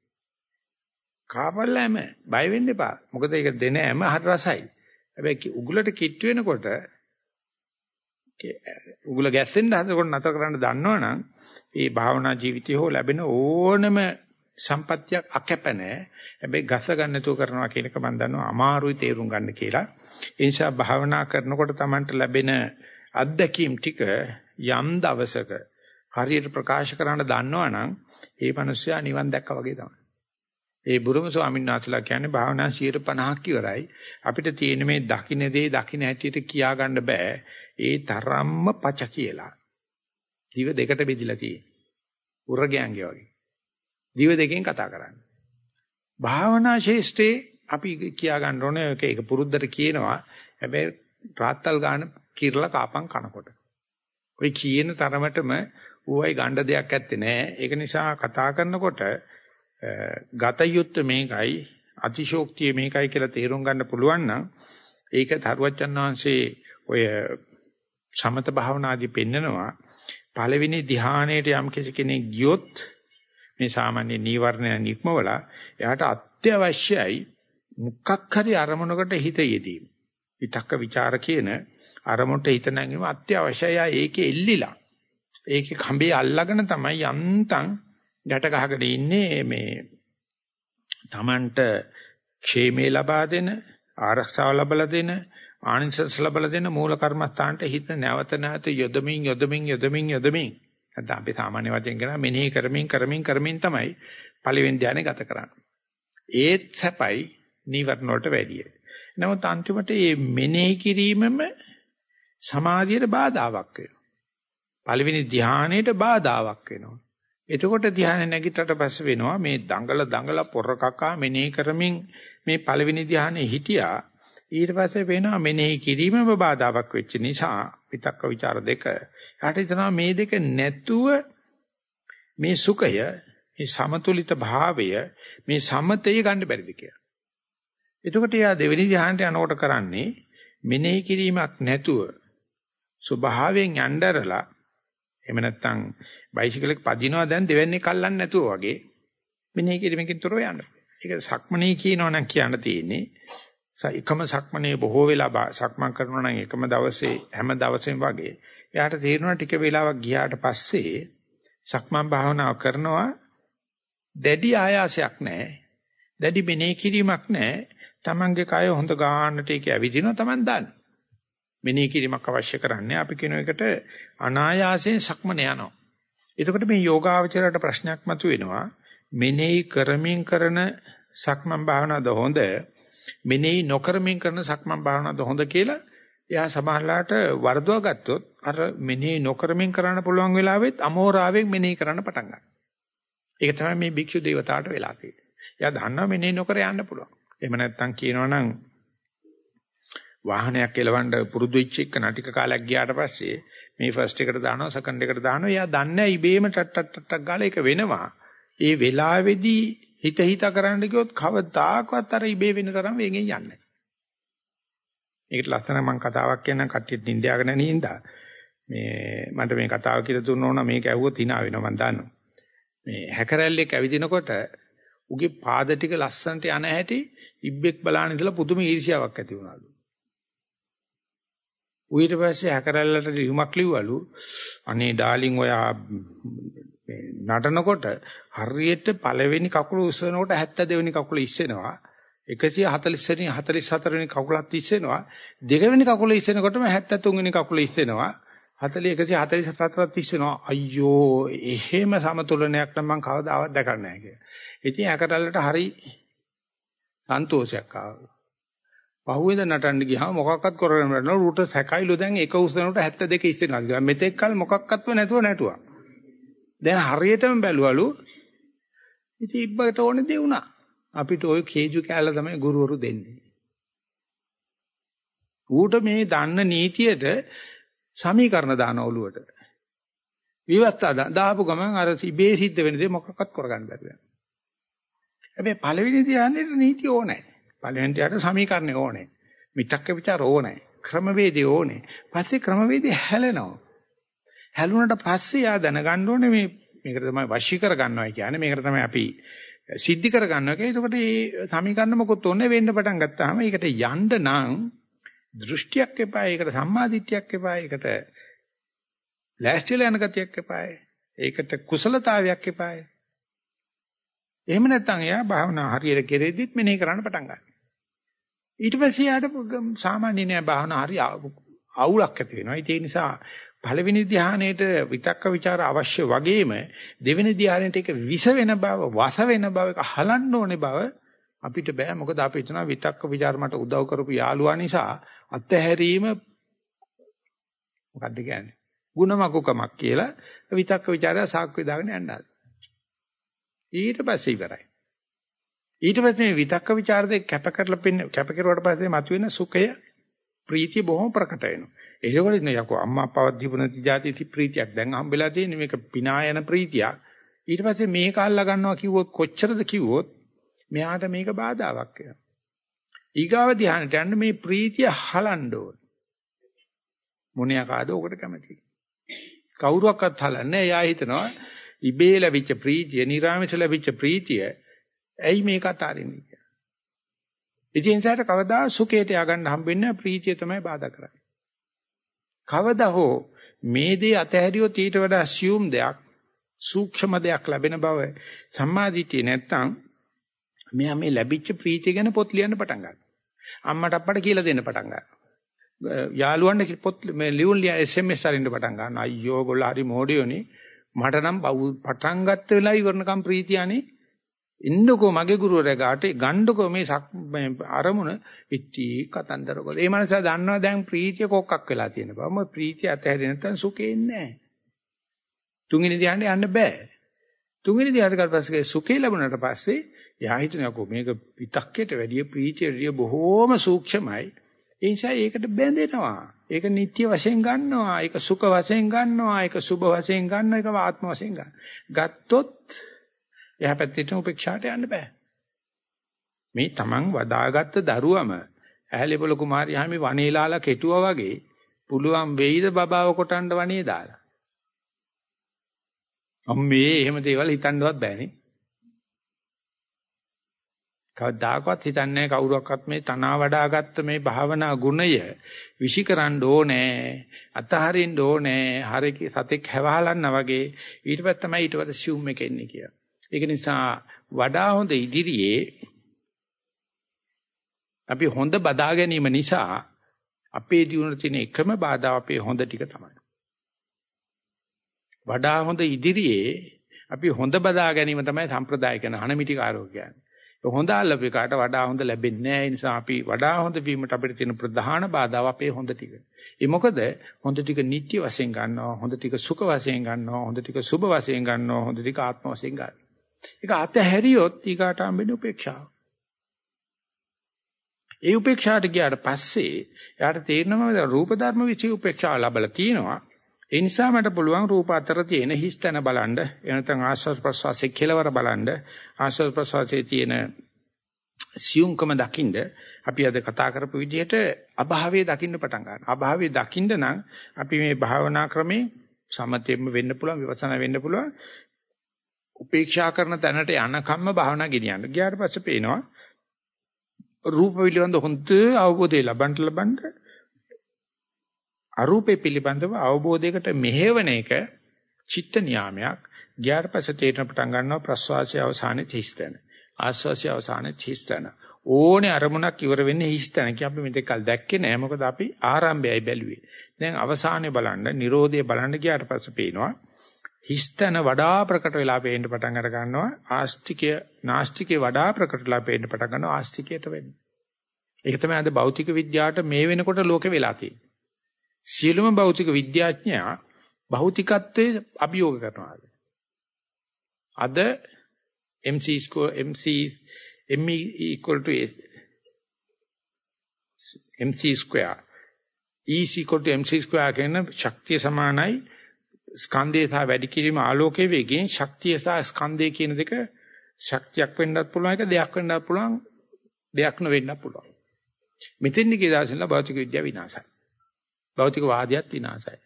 කාපල්ල හැම බය වෙන්න එපා. මොකද ඒක දෙන හැම හරි රසයි. හැබැයි උගුලට කිට් වෙනකොට උගුල ගැස්සෙන්න හදනකොට නතර කරන්න දන්නවනම් ඒ භාවනා ජීවිතය හෝ ලැබෙන ඕනම සම්පත්තියක් අකැප නැහැ. හැබැයි ගස ගන්න නැතුව කරනවා කියන එක මම දන්නවා අමාරුයි තේරුම් ගන්න කියලා. ඒ නිසා භාවනා කරනකොට Tamanට ලැබෙන අත්දැකීම් ටික යම් දවසක හරියට ප්‍රකාශ කරන්න දන්නවනම් ඒ මිනිස්සයා නිවන් දැක්කා වගේ තමයි. ඒ බුරුම ස්වාමීන් වහන්සේලා කියන්නේ භාවනා 50ක් ඉවරයි. අපිට තියෙන මේ දකින්න දේ දකින්න හැටියට කියා ගන්න බෑ. ඒ තරම්ම පච කියලා. දිව දෙකට බෙදිලා තියෙන්නේ. උරගයන්ගේ වගේ. දිව දෙකෙන් කතා කරන්නේ. භාවනා ශේෂ්ඨේ අපි කියා ගන්න ඕනේ ඒක ඒක පුරුද්දට කියනවා. හැබැයි රාත්තල් ගන්න කිරලා කාපම් කනකොට. ওই කියන තරමටම ඌයි ගණ්ඩ දෙයක් ඇත්තේ නෑ. ඒක නිසා කතා කරනකොට ගත යුත්ත මේකයි අතිශෝක්තිය මේකයි කියලා තේරුම් ගන්න පුළුවන් නම් ඒක තරුවචන් වහන්සේ ඔය සමත භාවනාදී පෙන්නනවා පළවෙනි ධ්‍යානයේට යම් කෙනෙක් ගියොත් මේ සාමාන්‍ය නීවරණ නික්මවලා එයාට අත්‍යවශ්‍යයි මුක්ක් හරි අරමුණකට හිත යෙදීම. විතක්ක ਵਿਚාර කියන අරමුණට හිත නැංගීම අත්‍යවශ්‍යයි. ඒකේ එල්ලිලා. ඒකේ කඹේ අල්ලගෙන තමයි යන්තම් ගැට ගහගෙන ඉන්නේ මේ Tamanට ക്ഷേමේ ලබා දෙන ආරක්ෂාව ලබා දෙන ආනිසස් ලබා දෙන මූල කර්මස්ථානට හිත නැවත නැවත යොදමින් යොදමින් යොදමින් යොදමින් නැත්නම් අපි සාමාන්‍ය වචෙන් කරා මෙනෙහි කරමින් කරමින් කරමින් තමයි පළවෙනි ධානය ගත කරන්නේ. ඒත් සැපයි නීවරණ වලට වැඩිය. නමුත් අන්තිමට මේ මෙනෙහි කිරීමම සමාධියට බාධාවක් වෙනවා. පළවෙනි ධානයේට බාධාවක් වෙනවා. එතකොට ධානය නැගිටට පස්සේ වෙනවා මේ දඟල දඟල පොර කකා මෙනෙහි කරමින් මේ පළවෙනි ධානයේ හිටියා ඊට පස්සේ වෙනවා මෙනෙහි කිරීමම බාධාවක් වෙච්ච නිසා විතක්ක ਵਿਚාර දෙක. යාට හිතනවා මේ දෙක නැතුව මේ සුඛය, මේ සමතුලිත භාවය, මේ සමතය ගන්න බැරිද කියලා. එතකොට යා දෙවෙනි ධ්‍යානට යනකොට කරන්නේ මෙනෙහි කිරීමක් නැතුව ස්වභාවයෙන් යnderලා එහෙම නැත්නම් බයිසිකලෙක් පදිනවා දැන් දෙවන්නේ කල්ලන්නේ නැතුව වගේ මෙනෙහි කිරීමකින් තොරව යන්න. ඒක සක්මනේ කියනවා නම් කියන්න තියෙන්නේ එකම සක්මනේ බොහෝ වෙලා සක්මන් කරනවා නම් එකම දවසේ හැම දවසෙම වගේ එයාට තේරෙනවා ටික වෙලාවක් ගියාට පස්සේ සක්මන් භාවනාව කරනවා දැඩි ආයාසයක් නැහැ. දැඩි මෙනෙහි කිරීමක් නැහැ. Tamange කය හොඳ ගානට ඒක ඇවිදිනවා Taman දන්න. මෙනෙහි කිරීමක් අවශ්‍ය කරන්නේ අපි කියන එකට අනායාසයෙන් සක්මන යනවා එතකොට මේ යෝගාවචරයට ප්‍රශ්නයක් මතුවෙනවා මෙනෙහි කරමින් කරන සක්මන් භාවනාවද හොඳ මෙනෙහි නොකරමින් කරන සක්මන් භාවනාවද හොඳ කියලා එයා සමහරලාට වර්ධව ගත්තොත් අර මෙනෙහි නොකරමින් කරන්න පුළුවන් වෙලාවෙත් අමෝරාවෙන් මෙනෙහි කරන්න පටන් ගන්නවා. ඒක තමයි මේ භික්ෂු දේවතාවට වෙලා තියෙන්නේ. එයා දන්නවා මෙනේ නොකර යන්න පුළුවන්. එහෙම නැත්නම් කියනවනම් වාහනයක් එලවන්න පුරුදු වෙච්ච එක නටික කාලයක් ගියාට පස්සේ මේ ෆස්ට් එකට දානවා සෙකන්ඩ් එකට දානවා එයා දන්නේ ඉබේම ටට් ටට් ටට් ගාලා ඒක වෙනවා. ඒ වෙලාවේදී හිත හිත කරන්න ගියොත් කවදාකවත් අර ඉබේ වෙන තරම් වේගෙන් යන්නේ නැහැ. ඒකට ලස්සන මම කතාවක් කියන්නම් කට්ටියට නිඳයාගෙන නින්දා. මේ මට මේ කතාව කියලා දුන්න ඕන මේක ඇහුවොත් hina වෙනවා මම දන්නවා. මේ හැකරැල්ලෙක් ඇවිදිනකොට උගේ පාද ටික ලස්සනට යන හැටි ඉබ්බෙක් බලන ඉඳලා පුදුම ඊර්ෂ්‍යාවක් ඇති වුණාලු. ඌ ඊට පස්සේ හැකරැල්ලට ලියුමක් ලිව්වලු. අනේ ඩාලින් ඔයා නටනකොට හරියට පළවෙනි කකුල උස්සනකොට 72 වෙනි කකුල ඉස්සෙනවා. 140 වෙනි 44 වෙනි කකුලත් ඉස්සෙනවා. දෙවෙනි කකුල ඉස්සෙනකොටම 73 වෙනි කකුල ඉස්සෙනවා. 40 144ත් ඉස්සෙනවා. අයියෝ එහෙම සමතුලනයක් නම් මම කවදාවත් දැකන්නේ නැහැ කියලා. ඉතින් ඇකටල්ලට හරි සන්තෝෂයක් ආවා. පහුවෙන්ද නටන්න ගියාම මොකක්වත් කරගෙන නෑ රූට සැකයිලු දැන් එක උස්සනකොට 72 ඉස්සෙනවා. මෙතෙක් කල මොකක්වත්ම නැතුව නැටුවා. දැන් හරියටම බැලුවලු ඉතින් ඉබ්බට ඕනේ දේ වුණා. අපිට ওই කේජු කෑල්ල තමයි ගුරුවරු දෙන්නේ. ඌට මේ දන්න නීතියට සමීකරණ දාන ඔළුවට. විවස්ථා දාපු ගමන් අර ඉබේ සිද්ධ වෙන දේ මොකක්වත් කරගන්න බැහැ. හැබැයි පළවෙනි ධ්‍යානෙට නීතිය ඕනේ. පළවෙනි ධ්‍යානෙට සමීකරණ ඕනේ. මිත්‍ක්ක ਵਿਚාර ඕනේ. ක්‍රමවේදය ඕනේ. පස්සේ ක්‍රමවේදය හැලෙනවා. හැලුණට පස්සේ යා දැනගන්න ඕනේ මේ මේකට තමයි වශී කර ගන්නවා කියන්නේ. මේකට තමයි අපි සිද්ධි කර ගන්නවා කියන්නේ. එතකොට මේ සමීකරණ මොකොත් ඕනේ වෙන්න පටන් ගත්තාම ඒකට යන්න නම් දෘෂ්ටියක් එපා. ඒකට සම්මාදිට්ඨියක් එපා. ඒකට ලෑස්තිලා යන ගතියක් එපා. ඒකට කුසලතාවයක් එපා. එහෙම නැත්නම් එයා භාවනා හරියට කෙරෙද්දිත් මෙනෙහි කරන්න පටන් ගන්නවා. ඊට පස්සේ යාට සාමාන්‍ය නෑ භාවනා හරිය අවුලක් ඇති වෙනවා. ඒ නිසා පළවෙනි ධ්‍යානයේට විතක්ක ਵਿਚාර අවශ්‍ය වගේම දෙවෙනි ධ්‍යානයේට ඒක විස වෙන බව, වස වෙන බව, ඒක හලන්න ඕනේ බව අපිට බෑ. මොකද අපි හිතන විතක්ක ਵਿਚාර මට උදව් කරපු යාළුවා නිසා අත්හැරීම මොකද්ද කියන්නේ? ಗುಣමකුකමක් කියලා විතක්ක ਵਿਚාරය සාක්කුවේ දාගෙන යනවා. ඊට පස්සේ ඉවරයි. ඊට පස්සේ මේ විතක්ක ਵਿਚාර දෙක කැප කරලා පෙන්න කැප කරුවාට පස්සේ මතුවෙන සුඛය ප්‍රීතිය බොහොම ප්‍රකට වෙනවා. ඒකවල ඉන්න යකෝ අම්මා අප්පාවත් දීපු නැති જાති ප්‍රීතියක් දැන් හම්බෙලා තියෙන මේක පිනා යන ප්‍රීතියක්. ඊට පස්සේ මේක අල්ලා ගන්නවා කිව්වොත් කොච්චරද කිව්වොත් මෙයාට මේක බාධාවක් වෙනවා. ඊගාව ධානයට යන්න මේ ප්‍රීතිය හලන්න ඕන. මොණියා කාද ඔකට කැමති. කවුරුවක්වත් හලන්නේ එයා හිතනවා ඉබේ ලැබිච්ච ප්‍රීතිය, නිර්ාමස ලැබිච්ච ප්‍රීතිය ඇයි මේක අතාරින්නේ කියලා. ඉතින් සෑට කවදා සුඛයට ය아가න්න හම්බෙන්නේ ප්‍රීතිය තමයි බාධා කරන්නේ. කවදා හෝ මේ දේ අතහැරියොත් ඊට වඩා assume දෙයක් සූක්ෂම දෙයක් ලැබෙන බව සම්මාදිටිය නැත්තම් මෙයා මේ ලැබිච්ච ප්‍රීතිය ගැන පොත් ලියන්න පටන් ගන්නවා. අම්මට අප්පට කියලා දෙන්න පටන් ගන්නවා. යාළුවන්ට පොත් මේ ලියුම් ලිය SMS අරින්න පටන් ගන්නවා. අයියෝ ගොල්ලෝ හරි මොඩියෝනේ. මට නම් පටන් ගත්ත වෙලාව ඉවරනකම් ප්‍රීතියනේ. ඉන්නකෝ මගේ ගුරුවරයා ගාට ගණ්ඩකෝ මේ මේ අරමුණ ඉති කතන්දර කොල. ඒ මනස දන්නවා දැන් ප්‍රීතිය කොක්කක් වෙලා තියෙන බව. මොකද ප්‍රීතිය අතහැරෙන්නේ නැත්නම් සුඛේ නැහැ. තුන්වෙනි ධ්‍යානෙ යන්න බෑ. තුන්වෙනි ධ්‍යානට පස්සේ සුඛේ ලැබුණාට පස්සේ යා හිතනකෝ මේක පිටක්කයට වැඩිය ප්‍රීතියට වැඩිය බොහෝම සූක්ෂමයි. ඒ නිසා ඒකට බැඳෙනවා. ඒක නිට්ටය වශයෙන් ගන්නවා. ඒක සුඛ වශයෙන් ගන්නවා. ඒක සුභ වශයෙන් ගන්නවා. ඒක ආත්ම වශයෙන් ගන්නවා. ගත්තොත් එහා පැත්තට උපේක්ෂාට යන්න බෑ. මේ Taman වදාගත්ත දරුවම ඇහැලේපොළ කුමාරියාමි වනේලාලා කෙටුවා වගේ පුළුවන් වෙයිද බබාව කොටන්න වනේ දාලා. අම්මේ එහෙම දේවල් හිතන්නවත් බෑනේ. කවදාකවත් හිතන්නේ කවුරක්වත් මේ තනවා වඩාගත්ත මේ භාවනා ගුණය විෂිකරන්න ඕනේ අතහරින්න ඕනේ හරිය සතෙක් හැවහලන්න වගේ ඊට පස්සේ තමයි ඊට පස්සේ සියුම් එක එන්නේ කියලා. ඒක නිසා වඩා හොඳ ඉදිරියේ අපි හොඳ බදා ගැනීම නිසා අපේ දියුණුවට තියෙන එකම බාධා අපේ හොඳ ටික තමයි. වඩා හොඳ ඉදිරියේ අපි හොඳ බදා ගැනීම තමයි සම්ප්‍රදායික නහනමිටි ආරෝග්‍යයන්. හොඳ අල්ලපේකට වඩා හොඳ ලැබෙන්නේ නැහැ. ඒ නිසා අපි වඩා හොඳ වීමට අපිට තියෙන ප්‍රධාන බාධාව අපේ හොඳ ටික. ඒ මොකද හොඳ ටික නිත්‍ය වශයෙන් ගන්නවා, හොඳ ටික සුඛ වශයෙන් ගන්නවා, හොඳ ටික සුභ වශයෙන් ගන්නවා, හොඳ ටික ආත්ම වශයෙන් ගන්නවා. ඒක අතහැරියොත් ඊගාට හම්බෙන්නේ උපේක්ෂාව. ඒ උපේක්ෂාට ගියාට පස්සේ යාට තේරෙනවා රූප ධර්ම විශ්ේ උපේක්ෂාව ලැබලා තියෙනවා. ඒ නිසා මට පුළුවන් රූප අතර තියෙන හිස්තන බලන්න එනතන් ආස්වාද ප්‍රසවාසයේ කෙලවර බලන්න ආස්වාද ප්‍රසවාසයේ තියෙන සියුම්කම දකින්න අපි අද කතා කරපු විදිහට අභාවයේ දකින්න පටන් ගන්නවා. අභාවයේ දකින්න නම් අපි මේ භාවනා ක්‍රමේ සමතෙම වෙන්න පුළුවන් විපස්සනා වෙන්න පුළුවන් උපේක්ෂා කරන තැනට යනකම්ම භාවනා ගෙනියන්න. ගියාට පස්සේ පේනවා රූප පිළිබඳ හොඳ අවබෝධය ලබන්න ලබන්න අරූපේ පිළිබඳව අවබෝධයකට මෙහෙවන එක චිත්ත නියාමයක්. ගියාට පස්සේ තේරෙන පටන් ගන්නවා ප්‍රස්වාසයේ අවසානයේ හිස්තන. ආස්වාසයේ අවසානයේ හිස්තන. ඕනේ අරමුණක් ඉවර වෙන්නේ හිස්තන. කිය අපි මෙතෙක් කල් දැක්කේ නෑ. මොකද අපි ආරම්භයයි බැලුවේ. දැන් අවසානයේ බලන්න, Nirodhe බලන්න ගියාට පස්සේ පේනවා හිස්තන වඩා ප්‍රකට වෙලා පේන්න පටන් අර ගන්නවා. ආස්තිකය, නාස්තිකේ වඩා ප්‍රකට වෙලා පේන්න පටන් ගන්නවා ආස්තිකයට වෙන්නේ. ඒක තමයි අද භෞතික විද්‍යාවට මේ වෙනකොට ලෝකේ වෙලා තියෙන්නේ. සියලුම භෞතික විද්‍යාඥයා භෞතිකත්වයේ අභියෝග කරනවා. අද MC score MC me equal to MC square. E equal to MC e square කියන ශක්තිය සමානයි. ස්කන්ධය සහ වැඩි කිරීම ආලෝකයේ වේගයෙන් ශක්තිය සහ ස්කන්ධය කියන දෙක ශක්තියක් වෙන්නත් පුළුවන් එක දෙයක් වෙන්නත් පුළුවන් දෙයක් නොවෙන්නත් පුළුවන්. මෙතෙන් නිකේදාසෙන්ලා භෞතික විද්‍යාව විනාශයි. භෞතික වාදයත් විනාශයි.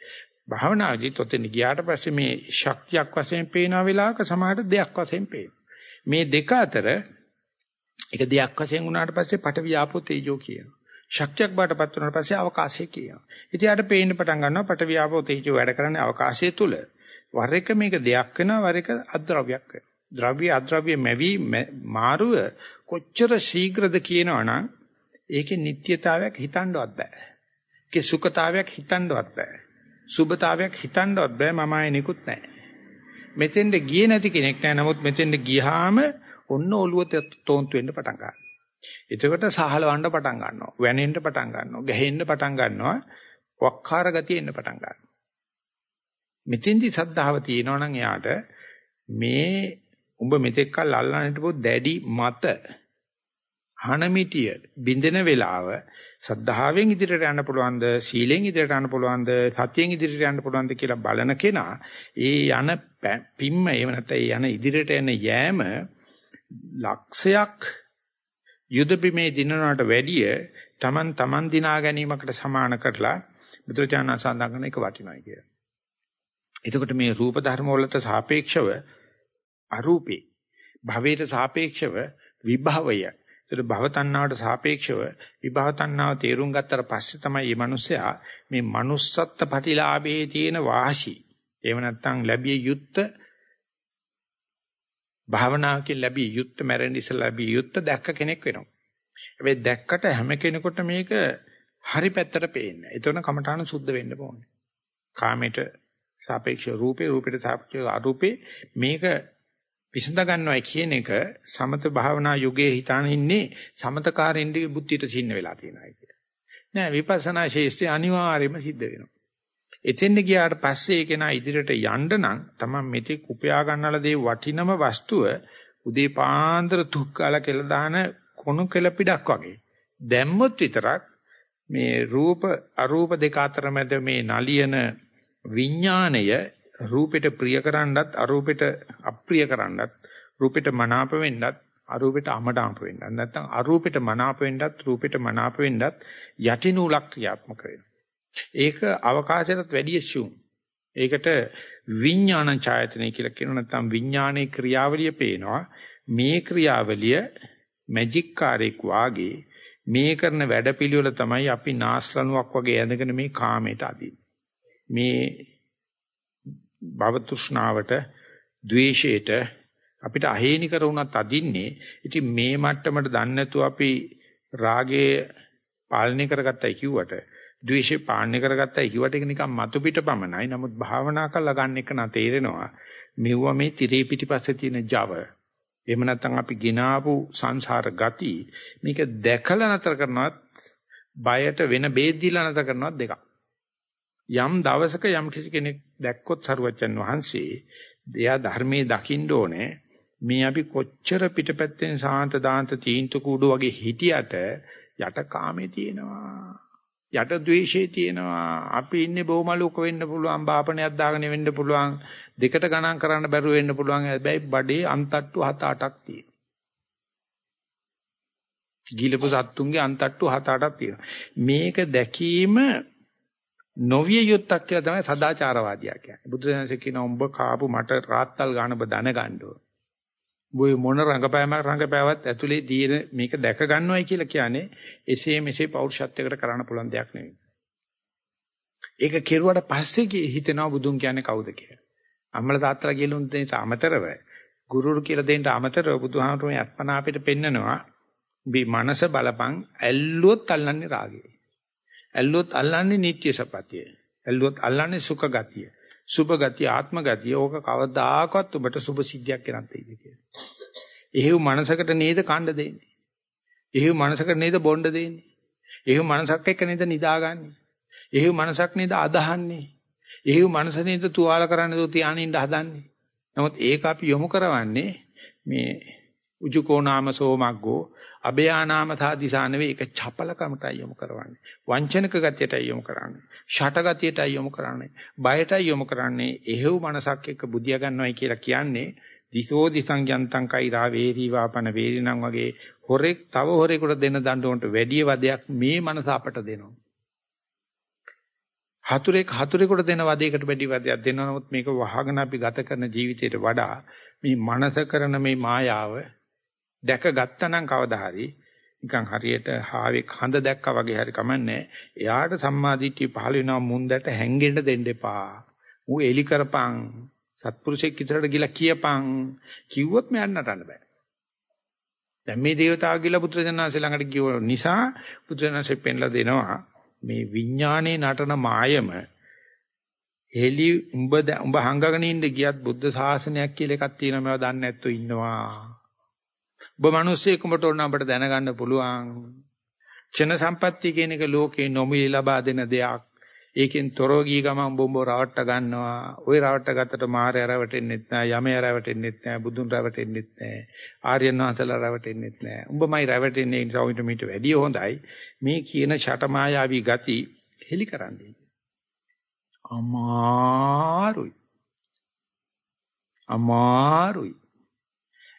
භාවනාදී තොතෙන් ගියාට පස්සේ මේ ශක්තියක් වශයෙන් පේන වෙලාවක සමහරට දෙයක් වශයෙන් පේනවා. මේ දෙක අතර එක දෙයක් වශයෙන් වුණාට පස්සේ පට වියාපෝ තේජෝ කියනවා. ශක්තියක් බාටපත් වුණාට පස්සේ අවකාශය කියනවා. ඉතින් යාට පේන්න පටන් ගන්නවා පට වියාපෝ තේජෝ වැඩ කරන්නේ අවකාශය තුල. වර එක මේක දෙයක් වෙනවා වර එක අද්‍රව්‍යයක් වෙනවා. ද්‍රව්‍ය අද්‍රව්‍ය මැවි මාරුව කොච්චර ශීඝ්‍රද කියනවනම් ඒකේ නිට්ටයතාවයක් හිතන්නවත් බෑ. ඒකේ සුඛතාවයක් හිතන්නවත් බෑ. සුභතාවයක් හිතන්නවත් බෑ මම ආයේ නිකුත් නැහැ. මෙතෙන්ද ගියේ නැති කෙනෙක් නැහැ. නමුත් මෙතෙන්ද ගියාම ඔන්න ඔළුව තෝන්තු වෙන්න පටන් ගන්නවා. එතකොට සහලවන්න පටන් ගන්නවා. වැනෙන්න පටන් ගන්නවා. ගැහෙන්න පටන් ගන්නවා. වක්කාර ගතිය එන්න පටන් ගන්නවා. මෙතෙන්දි සද්ධාව තියෙනවා නම් එයාට මේ උඹ මෙතෙක් කල් අල්ලන්න හිටපො දැඩි මත හනමිටිය බින්දෙන වෙලාව සද්ධාවෙන් ඉදිරියට යන්න පුළුවන්ද සීලෙන් ඉදිරියට යන්න පුළුවන්ද සතියෙන් ඉදිරියට යන්න පුළුවන්ද කියලා බලන කෙනා ඒ යන පිම්ම එහෙම නැත්නම් ඒ යන ඉදිරියට යන යෑම ලක්ෂයක් යුද බිමේ දිනනකට වැඩිය Taman Taman දිනා ගැනීමකට සමාන කරලා බුදුචානන් සඳහන් එක වටිනවයි කියලා. එතකොට මේ රූප ධර්ම වලට සාපේක්ෂව අරූපේ භවයට සාපේක්ෂව විභවය ඒතර භව තණ්හාවට සාපේක්ෂව විභව තණ්හාව තේරුම් ගත්තට පස්සේ තමයි මේ මිනිස්සයා මේ manussත්ත්ව ප්‍රතිලාභයේ තියෙන වාසි. එහෙම නැත්නම් ලැබිය යුත්ත භාවනාවකින් ලැබිය යුත්ත මැරෙන්න ඉස්සලා ලැබිය යුත්ත දැක්ක කෙනෙක් වෙනවා. හැබැයි දැක්කට හැම කෙනෙකුට මේක හරි පැත්තට පේන්නේ. ඒතන කමඨාන සුද්ධ වෙන්න ඕනේ. කාමයට සාපේක්ෂ රූපේ රූපයට සාපේක්ෂ අරූපේ මේක විසඳ ගන්නවයි කියන එක සමත භාවනා යුගයේ හිතාන ඉන්නේ සමතකාරින්ගේ බුද්ධියට සින්න වෙලා තියෙනවා කියලා. නෑ විපස්සනා ශේෂ්ත්‍රය අනිවාර්යයෙන්ම සිද්ධ වෙනවා. එතෙන් ගියාට පස්සේ ඒක නා ඉදිරියට යන්න නම් තමයි මෙතෙක් උපයා ගන්නල දේ වටිනම වස්තුව උදේ පාන්දර තුක්කාල කෙල දාන කොණු කෙල පිටක් වගේ. දැම්මොත් විතරක් මේ රූප අරූප දෙක අතර මැද මේ නලියන විඥාණය රූපෙට ප්‍රිය කරන්නත් අරූපෙට අප්‍රිය කරන්නත් රූපෙට මනාප වෙන්නත් අරූපෙට අමනාප වෙන්නත් නැත්නම් අරූපෙට මනාප වෙන්නත් රූපෙට මනාප වෙන්නත් යටිනූලක් ක්‍රියාත්මක වෙනවා. ඒක අවකාශයටත් වැඩිය ශුම්. ඒකට විඥාන ඡායතනෙ කියලා කියනවා නැත්නම් විඥානයේ ක්‍රියාවලිය පේනවා. මේ ක්‍රියාවලිය මැජික් කාර්යයක් වාගේ මේ කරන වැඩපිළිවෙල තමයි අපි නාස්ලනුවක් වගේ ඇඳගෙන මේ කාමයට අදින්නේ. මේ භව තෘෂ්ණාවට, ද්වේෂයට අපිට අහේනිකර වුණත් අදින්නේ. ඉතින් මේ මට්ටමට දන්නේ නැතුව අපි රාගය පාලනය කරගත්තයි කිව්වට, ද්වේෂය පාලනය කරගත්තයි කිව්වට ඒක නිකන් මතු පිට පමණයි. නමුත් භාවනා කරලා ගන්න එක නා තේරෙනවා. මෙවුවා මේ tire පිටිපස්සේ තියෙන Java. එහෙම නැත්නම් අපි ගినాපු සංසාර ගති මේක දැකලා නතර කරනවත් බයට වෙන බේත් දීලා නතර කරනවත් දෙකක්. යම් දවසක යම් කිසි කෙනෙක් දැක්කොත් සරුවච්චන් වහන්සේ එයා ධර්මයේ දකින්න ඕනේ මේ අපි කොච්චර පිටපැත්තෙන් සාන්ත දාන්ත තීන්තු කූඩු වගේ හිටියට යට කාමේ තියෙනවා. යට ද්වේෂේ තියෙනවා. අපි ඉන්නේ බොමලුක වෙන්න පුළුවන්, බාපණයක් දාගෙන වෙන්න පුළුවන්, දෙකට ගණන් කරන්න බැරුව වෙන්න පුළුවන්. හැබැයි බඩේ අන්තට්ටු 7-8ක් තියෙනවා. ගිලපු සත්තුන්ගේ අන්තට්ටු 7-8ක් තියෙනවා. මේක දැකීම නොවිය යුත්තක් කියලා තමයි සදාචාරවාදියා කියන්නේ. බුදුසසුන කියන උඹ කාපු මට රාත්තල් ගන්න ඔබ දැනගන්න ඕන. බොයි මොන රංගපෑමක් රංගපෑවත් ඇතුලේ තියෙන මේක දැක ගන්නවයි කියලා කියන්නේ එසේ මෙසේ පෞරුෂත්වයකට කරන්න පුළුවන් දෙයක් නෙවෙයි. ඒක කෙරුවට පස්සේ හිතෙනවා බුදුන් කියන්නේ කවුද කියලා. අම්මල තාත්තලා කියලා දෙන්නට අමතරව ගුරුරු කියලා දෙන්නට අමතරව බුදුහාමුදුරුවෝ අත්පනා අපිට පෙන්නනවා මේ මනස බලපං ඇල්ලුවොත් අල්ලන්නේ රාගය. ඇල්ලුවොත් අල්ලන්නේ නිත්‍ය සපතිය. ඇල්ලුවොත් අල්ලන්නේ සුඛ ගතිය. සුභ ගතිය ආත්ම ගතිය ඕක කවදාකවත් ඔබට සුභ සිද්ධියක් කරන්න දෙයිද කියලා. එහෙව් මනසකට නේද කණ්ඩ දෙන්නේ. එහෙව් මනසකට නේද බොණ්ඩ දෙන්නේ. එහෙව් මනසක් එක්ක නේද නිදාගන්නේ. එහෙව් මනසක් නේද අදහන්නේ. එහෙව් මනස නේද තුවාල කරන්න දෝ තියානින්න හදන්නේ. නමුත් ඒක අපි යොමු කරවන්නේ මේ උජුකෝනාම සෝමග්ගෝ අභයානාම සාදිසා නෙවෙයි ඒක චපලකමටයි යොමු කරවන්නේ. වංචනික ගතියටයි යොමු කරන්නේ. ෂට ගතියටයි යොමු කරන්නේ. බයටයි යොමු කරන්නේ. එහෙව් මනසක් එක්ක බුදියා ගන්නවයි කියලා කියන්නේ දිසෝ දිසං යන්තං කෛරා වේරි වාපන වේරිනම් වගේ හොරෙක් තව හොරෙකුට දෙන දඬුවන්ට වැඩි වදයක් මේ මනස අපට දෙනවා. හතුරෙක් හතුරෙකුට දෙන වදයකට වැඩි වදයක් දෙනවා. නමුත් මේක වහගෙන අපි ගත කරන ජීවිතයට වඩා මේ මනස කරන මේ මායාව දැක ගත්තනම් කවදා හරි නිකන් හරියට හාවෙක් හඳ දැක්කා වගේ හරි කමන්නේ. එයාට සම්මාදිට්ඨිය පහළ වෙනවා මුන්දට හැංගෙන්න දෙන්න එපා. ඌ එලි කරපන්. සත්පුරුෂෙක් ඉතරට ගිලා කියපන්. කිව්වොත් මෙයන් නටන්න බෑ. දැන් මේ දේවතාව ගිලා පුත්‍රජනනාසේ ළඟට ගිය නිසා පුත්‍රජනනාසේ පෙන්ලා දෙනවා මේ විඥානේ නටන මායම එලි උඹ උඹ හංගගෙන ඉන්න ගියත් බුද්ධ ශාසනයක් කියලා එකක් තියෙනවා මේවා දන්නේ නැත්තෝ ඉන්නවා. ඔබ මිනිස්සෙක් උඹට ඕන අපිට දැනගන්න පුළුවන්. චන සම්පත්‍ය කියන එක ලෝකේ නොමිලි ලබා දෙන දෙයක්. ඒකෙන් තොරව ගිය ගමන් උඹ උඹ රවට්ට ගන්නවා. ওই රවට්ට ගත්තට මාරය රවටෙන්නෙත් නෑ, යමය රවටෙන්නෙත් නෑ, බුදුන් රවටෙන්නෙත් නෑ, ආර්යයන් වහන්සේලා රවටෙන්නෙත් නෑ. උඹමයි රවටෙන්නේ ඒ නිසා උන්ට මීට වැඩිය හොඳයි. මේ කියන ෂටමායාවී ගති හෙලි කරන්නේ. අමාරුයි. අමාරුයි.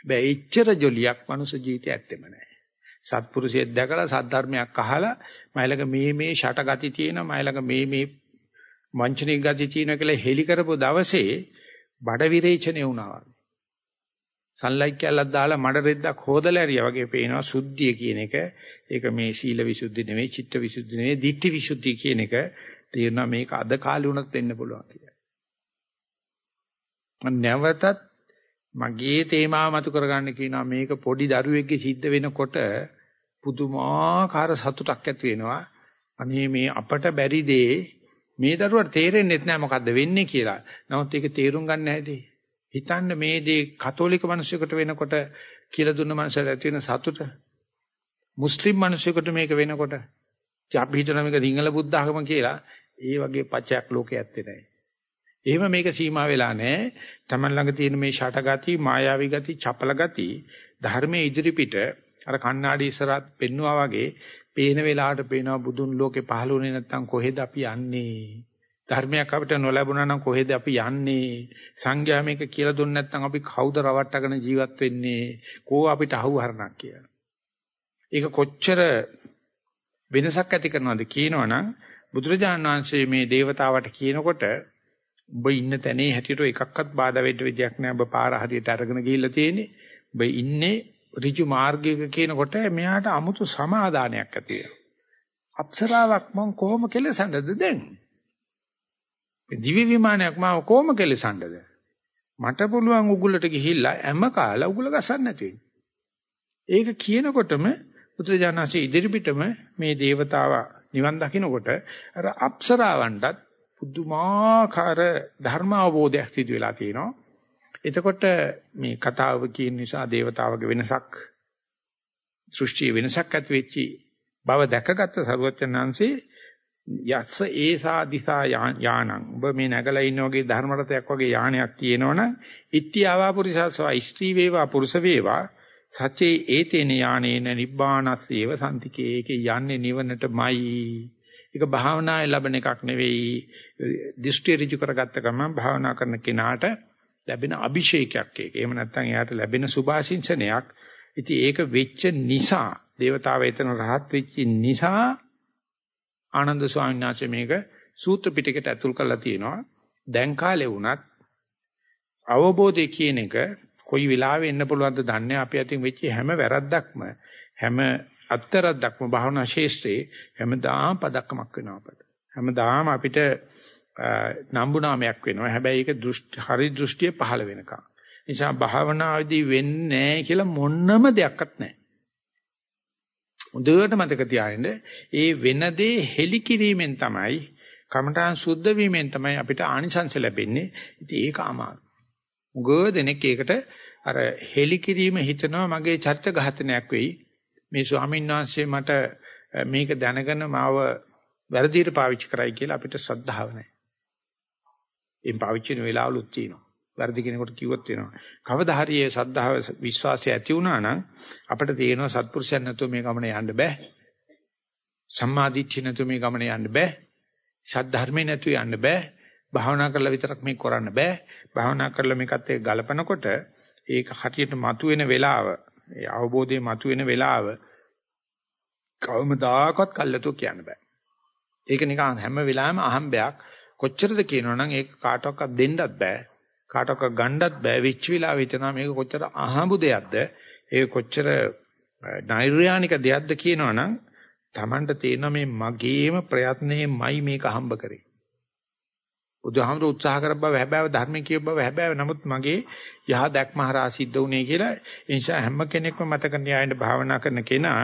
බෑ එච්චර ජොලියක් මනුෂ්‍ය ජීවිතේ ඇත්තෙම නැහැ. සත්පුරුෂයෙක් දැකලා සද්ධර්මයක් අහලා මයිලක මේ මේ ෂට ගති තියෙනවා මයිලක මේ මේ වංචනික ගති තියෙනවා කියලා හෙලි කරපු දවසේ බඩ විරේචනය වුණා. සන්ලයිට් කැල්ලක් දාලා මඩ රෙද්දක් හොදලා ඇරියා වගේ පේනවා සුද්ධිය කියන එක. ඒක මේ සීල විසුද්ධි නෙවෙයි, චිත්ත විසුද්ධි නෙවෙයි, ditthi විසුද්ධි කියන එක තේරෙනවා මේක අද කාලේ වුණත් වෙන්න පුළුවන් කියලා. මම නැවතත් මගේ තේමාව මතු කරගන්න කියනවා මේක පොඩි දරුවෙක්ගේ සිද්ධ වෙනකොට පුදුමාකාර සතුටක් ඇති වෙනවා. අනේ මේ අපට බැරි දේ මේ දරුවට තේරෙන්නේ නැහැ මොකද්ද වෙන්නේ කියලා. නමුත් ඒක තේරුම් ගන්න හැටි. හිතන්න මේ දේ කතෝලික මිනිසෙකුට වෙනකොට කියලා දුන්න මනසට ඇති වෙන සතුට. මුස්ලිම් මිනිසෙකුට මේක වෙනකොට අපි හිතන මේක සිංහල බුද්ධ ආගම කියලා ඒ වගේ පචයක් ලෝකේ ඇත්තේ නැහැ. එහෙම මේක සීමා වෙලා නැහැ. Taman ළඟ තියෙන මේ ෂටගති, මායාවී ගති, චපල ගති ධර්මයේ ඉදිරිපිට අර කණ්ණාඩි ඉස්සරහත් පෙන්නවා වගේ පේන වෙලාවට පේනවා බුදුන් ලෝකේ පහළ වුණේ නැත්නම් කොහෙද අපි යන්නේ? ධර්මයක් අපිට නොලැබුණා නම් කොහෙද අපි යන්නේ? සංඝයා මේක කියලා දුන්නේ නැත්නම් අපි කවුද රවට්ටගෙන ජීවත් වෙන්නේ? කෝ අපිට අහුවරණක් කියලා. ඒක කොච්චර වෙනසක් ඇති කරනවද කියනවනම් බුදුරජාණන් වහන්සේ මේ దేవතාවට කියනකොට ඔබ ඉන්න තැනේ හැටියට එකක්වත් බාධා වෙන්න විදියක් නෑ. ඔබ පාර හරියට අරගෙන ගිහිල්ලා තියෙන්නේ. ඔබ ඉන්නේ ඍජු මාර්ගයක කියනකොට මෙයාට 아무තු සමාදානයක් ඇති වෙනවා. අප්සරාවක් මං කොහොම කෙලසන්නද දැන්? දිවි විමානයක් මම කොහොම කෙලසන්නද? මට පුළුවන් උගුලට ගිහිල්ලා හැම කාලා උගුල ගසන්න නැති ඒක කියනකොටම බුදුජානක ඉදිරිපිටම මේ దేవතාවා නිවන් දකින්නකොට අර අප්සරාවන්ටත් පුදුමාකාර ධර්ම අවබෝධයක් සිදු වෙලා තියෙනවා. එතකොට මේ කතාව කියන නිසා దేవතාවගේ වෙනසක් සෘෂ්ටි වෙනසක් ඇති වෙච්චි බව දැකගත්ත සරුවචනාංශේ යස්ස ඒසා දිසා යානං ඔබ මේ නැගලා ඉන්න වගේ ධර්ම රතයක් වගේ යානයක් තියෙනවනම් ඉත්‍යාවා පුරිසස්වා ස්ත්‍රී වේවා පුරුෂ වේවා සච්චේ ඒතේන යානේන නිබ්බානස්සේව සම්තිකේ ඒකේ යන්නේ නිවනටමයි ඒක භාවනාවේ ලැබෙන එකක් නෙවෙයි දෘෂ්ටි ඍජු කරගත්ත ගමන් භාවනා කරන කෙනාට ලැබෙන අභිෂේකයක් ඒක. එහෙම නැත්නම් එයාට ලැබෙන සුභාශිංසනයක්. ඉතින් ඒක වෙච්ච නිසා දේවතාව එතන රහත් වෙච්ච නිසා ආනන්ද ස්වාමීන් වහන්සේ මේක සූත්‍ර පිටකයට ඇතුල් කරලා තියෙනවා. දැන් කාලේ වුණත් අවබෝධය කියන එක කොයි වෙලාවෙ එන්න පුළුවන්ද දන්නේ අපි අතින් වෙච්ච හැම වැරද්දක්ම හැම අත්තරද්දක්ම භාවනා ශේෂ්ත්‍රේ හැමදාම පදක්කමක් වෙනවා අපට. හැමදාම අපිට නම්බු නාමයක් වෙනවා. හැබැයි ඒක දෘෂ්ටි හරි දෘෂ්ටිය පහළ වෙනකම්. නිසා භාවනාවේදී වෙන්නේ නැහැ කියලා මොන්නම දෙයක්වත් නැහැ. හොඳට මතක තියාගන්න ඒ වෙන දේ හෙලි කිරීමෙන් තමයි කමඨාන් සුද්ධ වීමෙන් තමයි අපිට ආනිසංස ලැබෙන්නේ. ඉතින් ඒක අමාරු. මුගෝ දෙනෙක් ඒකට අර හෙලි කිරීම හිතනවා මගේ චර්ච ඝාතනයක් වෙයි. මේ ස්වාමීන් වහන්සේ මට මේක දැනගෙන මාව වැරදියට පාවිච්චි කරයි කියලා අපිට සද්ධාව නැහැ. එම් පාවිච්චි වෙන වෙලාවලුත් තියෙනවා. වැරදි කෙනෙකුට කිව්වොත් වෙනවා. කවදා හරි මේ සද්ධාව විශ්වාසය ඇති වුණා නම් අපිට තේරෙනවා සත්පුරුෂයන් නැතුව මේ ගමන යන්න බෑ. සම්මාදිට්ඨිය නැතුව මේ ගමන යන්න බෑ. සද්ධර්මේ නැතුව යන්න බෑ. භාවනා කරලා විතරක් මේක කරන්න බෑ. භාවනා කරලා මේකත් එක්ක ගලපනකොට ඒක හරියට මතුවෙන වෙලාව, ඒ අවබෝධයේ මතුවෙන වෙලාව කවමදාකවත් කල්ලාතෝ කියන්න බෑ. ඒක නිකන් හැම වෙලාවෙම අහම්බයක්. කොච්චරද කියනවනම් ඒක කාටවත් දෙන්නත් බෑ. කාටවත් ගන්නත් බෑ. විච් විලා විතනා මේක කොච්චර අහඹු දෙයක්ද? ඒක කොච්චර නෛර්යානික දෙයක්ද කියනවනම් Tamanට තේරෙන මේ මගේම ප්‍රයත්නයේමයි මේක හම්බ කරේ. බුදුහාමුදුර උත්සාහ කර බව හැබෑව ධර්මයේ කියව බව හැබෑව නමුත් මගේ යහ දැක්ම හරහා සිද්ධ වුණේ කියලා ඒ නිසා හැම කෙනෙක්ම මතක න්යායෙන්ද භාවනා කරන කෙනා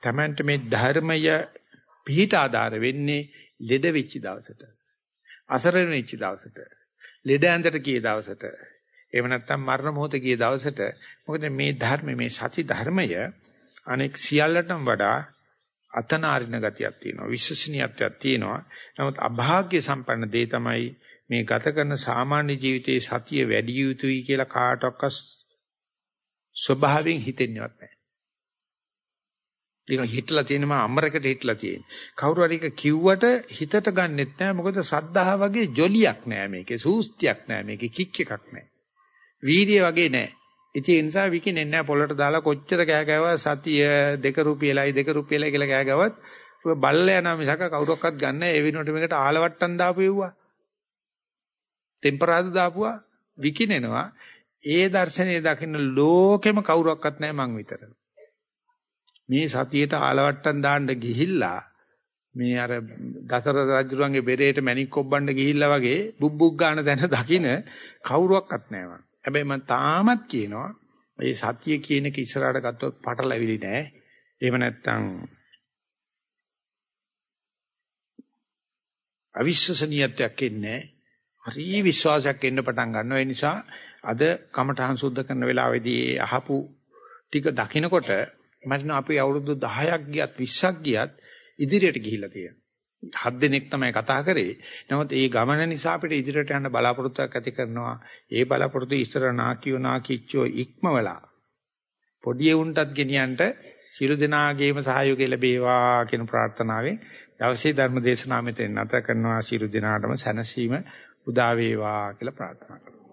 Tamanට මේ ධර්මය පිහිට ආධාර වෙන්නේ ලෙඩ වෙච්ච දවසට. අසරණ වෙච්ච දවසට. ලෙඩ ඇඳට ගිය දවසට. එහෙම නැත්නම් මරණ මොහොත ගිය දවසට. මොකද මේ ධර්ම මේ සති ධර්මය අනෙක් සියල්ලටම වඩා අතනාරින ගතියක් තියෙනවා. විශ්වසනීයත්වයක් තියෙනවා. නමුත් අභාග්‍ය සම්පන්න දේ තමයි මේ ගත කරන සාමාන්‍ය ජීවිතයේ සතිය වැඩි යුතුයි කියලා කාටවත් ස්වභාවයෙන් හිතෙන්නේවත් නැහැ. ඒක හිටලා තියෙන මම අමරකට හිටලා තියෙන. කවුරු හරි එක කිව්වට හිතට ගන්නෙත් නැහැ. මොකද සද්ධා වගේ ජොලියක් නැහැ මේකේ. සූස්තියක් නැහැ මේකේ. කික් එකක් නැහැ. වීර්ය වගේ නැහැ. ඉතින් ඒ නිසා විකිනෙන්නේ නැහැ පොළට දාලා කොච්චර කෑ ගැවුවා සතිය දෙක රුපියලයි දෙක රුපියලයි කියලා කෑ ගැවුවත් ඔය බල්ලයා නම් මිසක කවුරක්වත් ගන්න ඒ වෙනුවට මේකට ආලවට්ටම් දාපු යුවා. ටෙම්පරාදු දාපුවා විකිනෙනවා. ඒ දර්ශනේ දකින්න ලෝකෙම කවුරක්වත් නැහැ මං විතරයි. මේ සතියේට ආලවට්ටම් දාන්න ගිහිල්ලා මේ අර දසරථ රජුගේ බෙරේට මැණික් කොබ්බන්න ගිහිල්ලා වගේ බුබ්බුක් ගන්න දැන දකින්න කවුරුවක්වත් නැහැ හැබැයි මම තාමත් කියනවා මේ සතිය කියන එක ඉස්සරහට ගත්තොත් පටලැවිලි නෑ. එහෙම නැත්නම් අවිශ්වසනීයත්වයක් එන්නේ හරි විශ්වාසයක් එන්න පටන් ගන්නවා. ඒ නිසා අද කමඨහං සුද්ධ කරන වෙලාවේදී අහපු ටික දකිනකොට මට අපි අවුරුදු 10ක් ගියත් 20ක් ගියත් ඉදිරියට ගිහිල්ලා තියෙනවා. හත් දිනක් තමයි කතා කරේ. නමුත් ඒ ගමන නිසා අපිට ඉදිරියට යන්න බලාපොරොත්තුවක් ඇති කරනවා. ඒ බලාපොරොත්තු ඉස්සර නාකියෝ නාකිච්චෝ ඉක්මවලා පොඩි උන්ටත් ගෙනියන්න සියලු දෙනාගේම සහයෝගය ලැබේවා කියන ප්‍රාර්ථනාවෙන් දවසේ ධර්ම දේශනාව මෙතෙන් නැත කරනවා සියලු දෙනාටම සැනසීම උදා වේවා කියලා ප්‍රාර්ථනා කරනවා.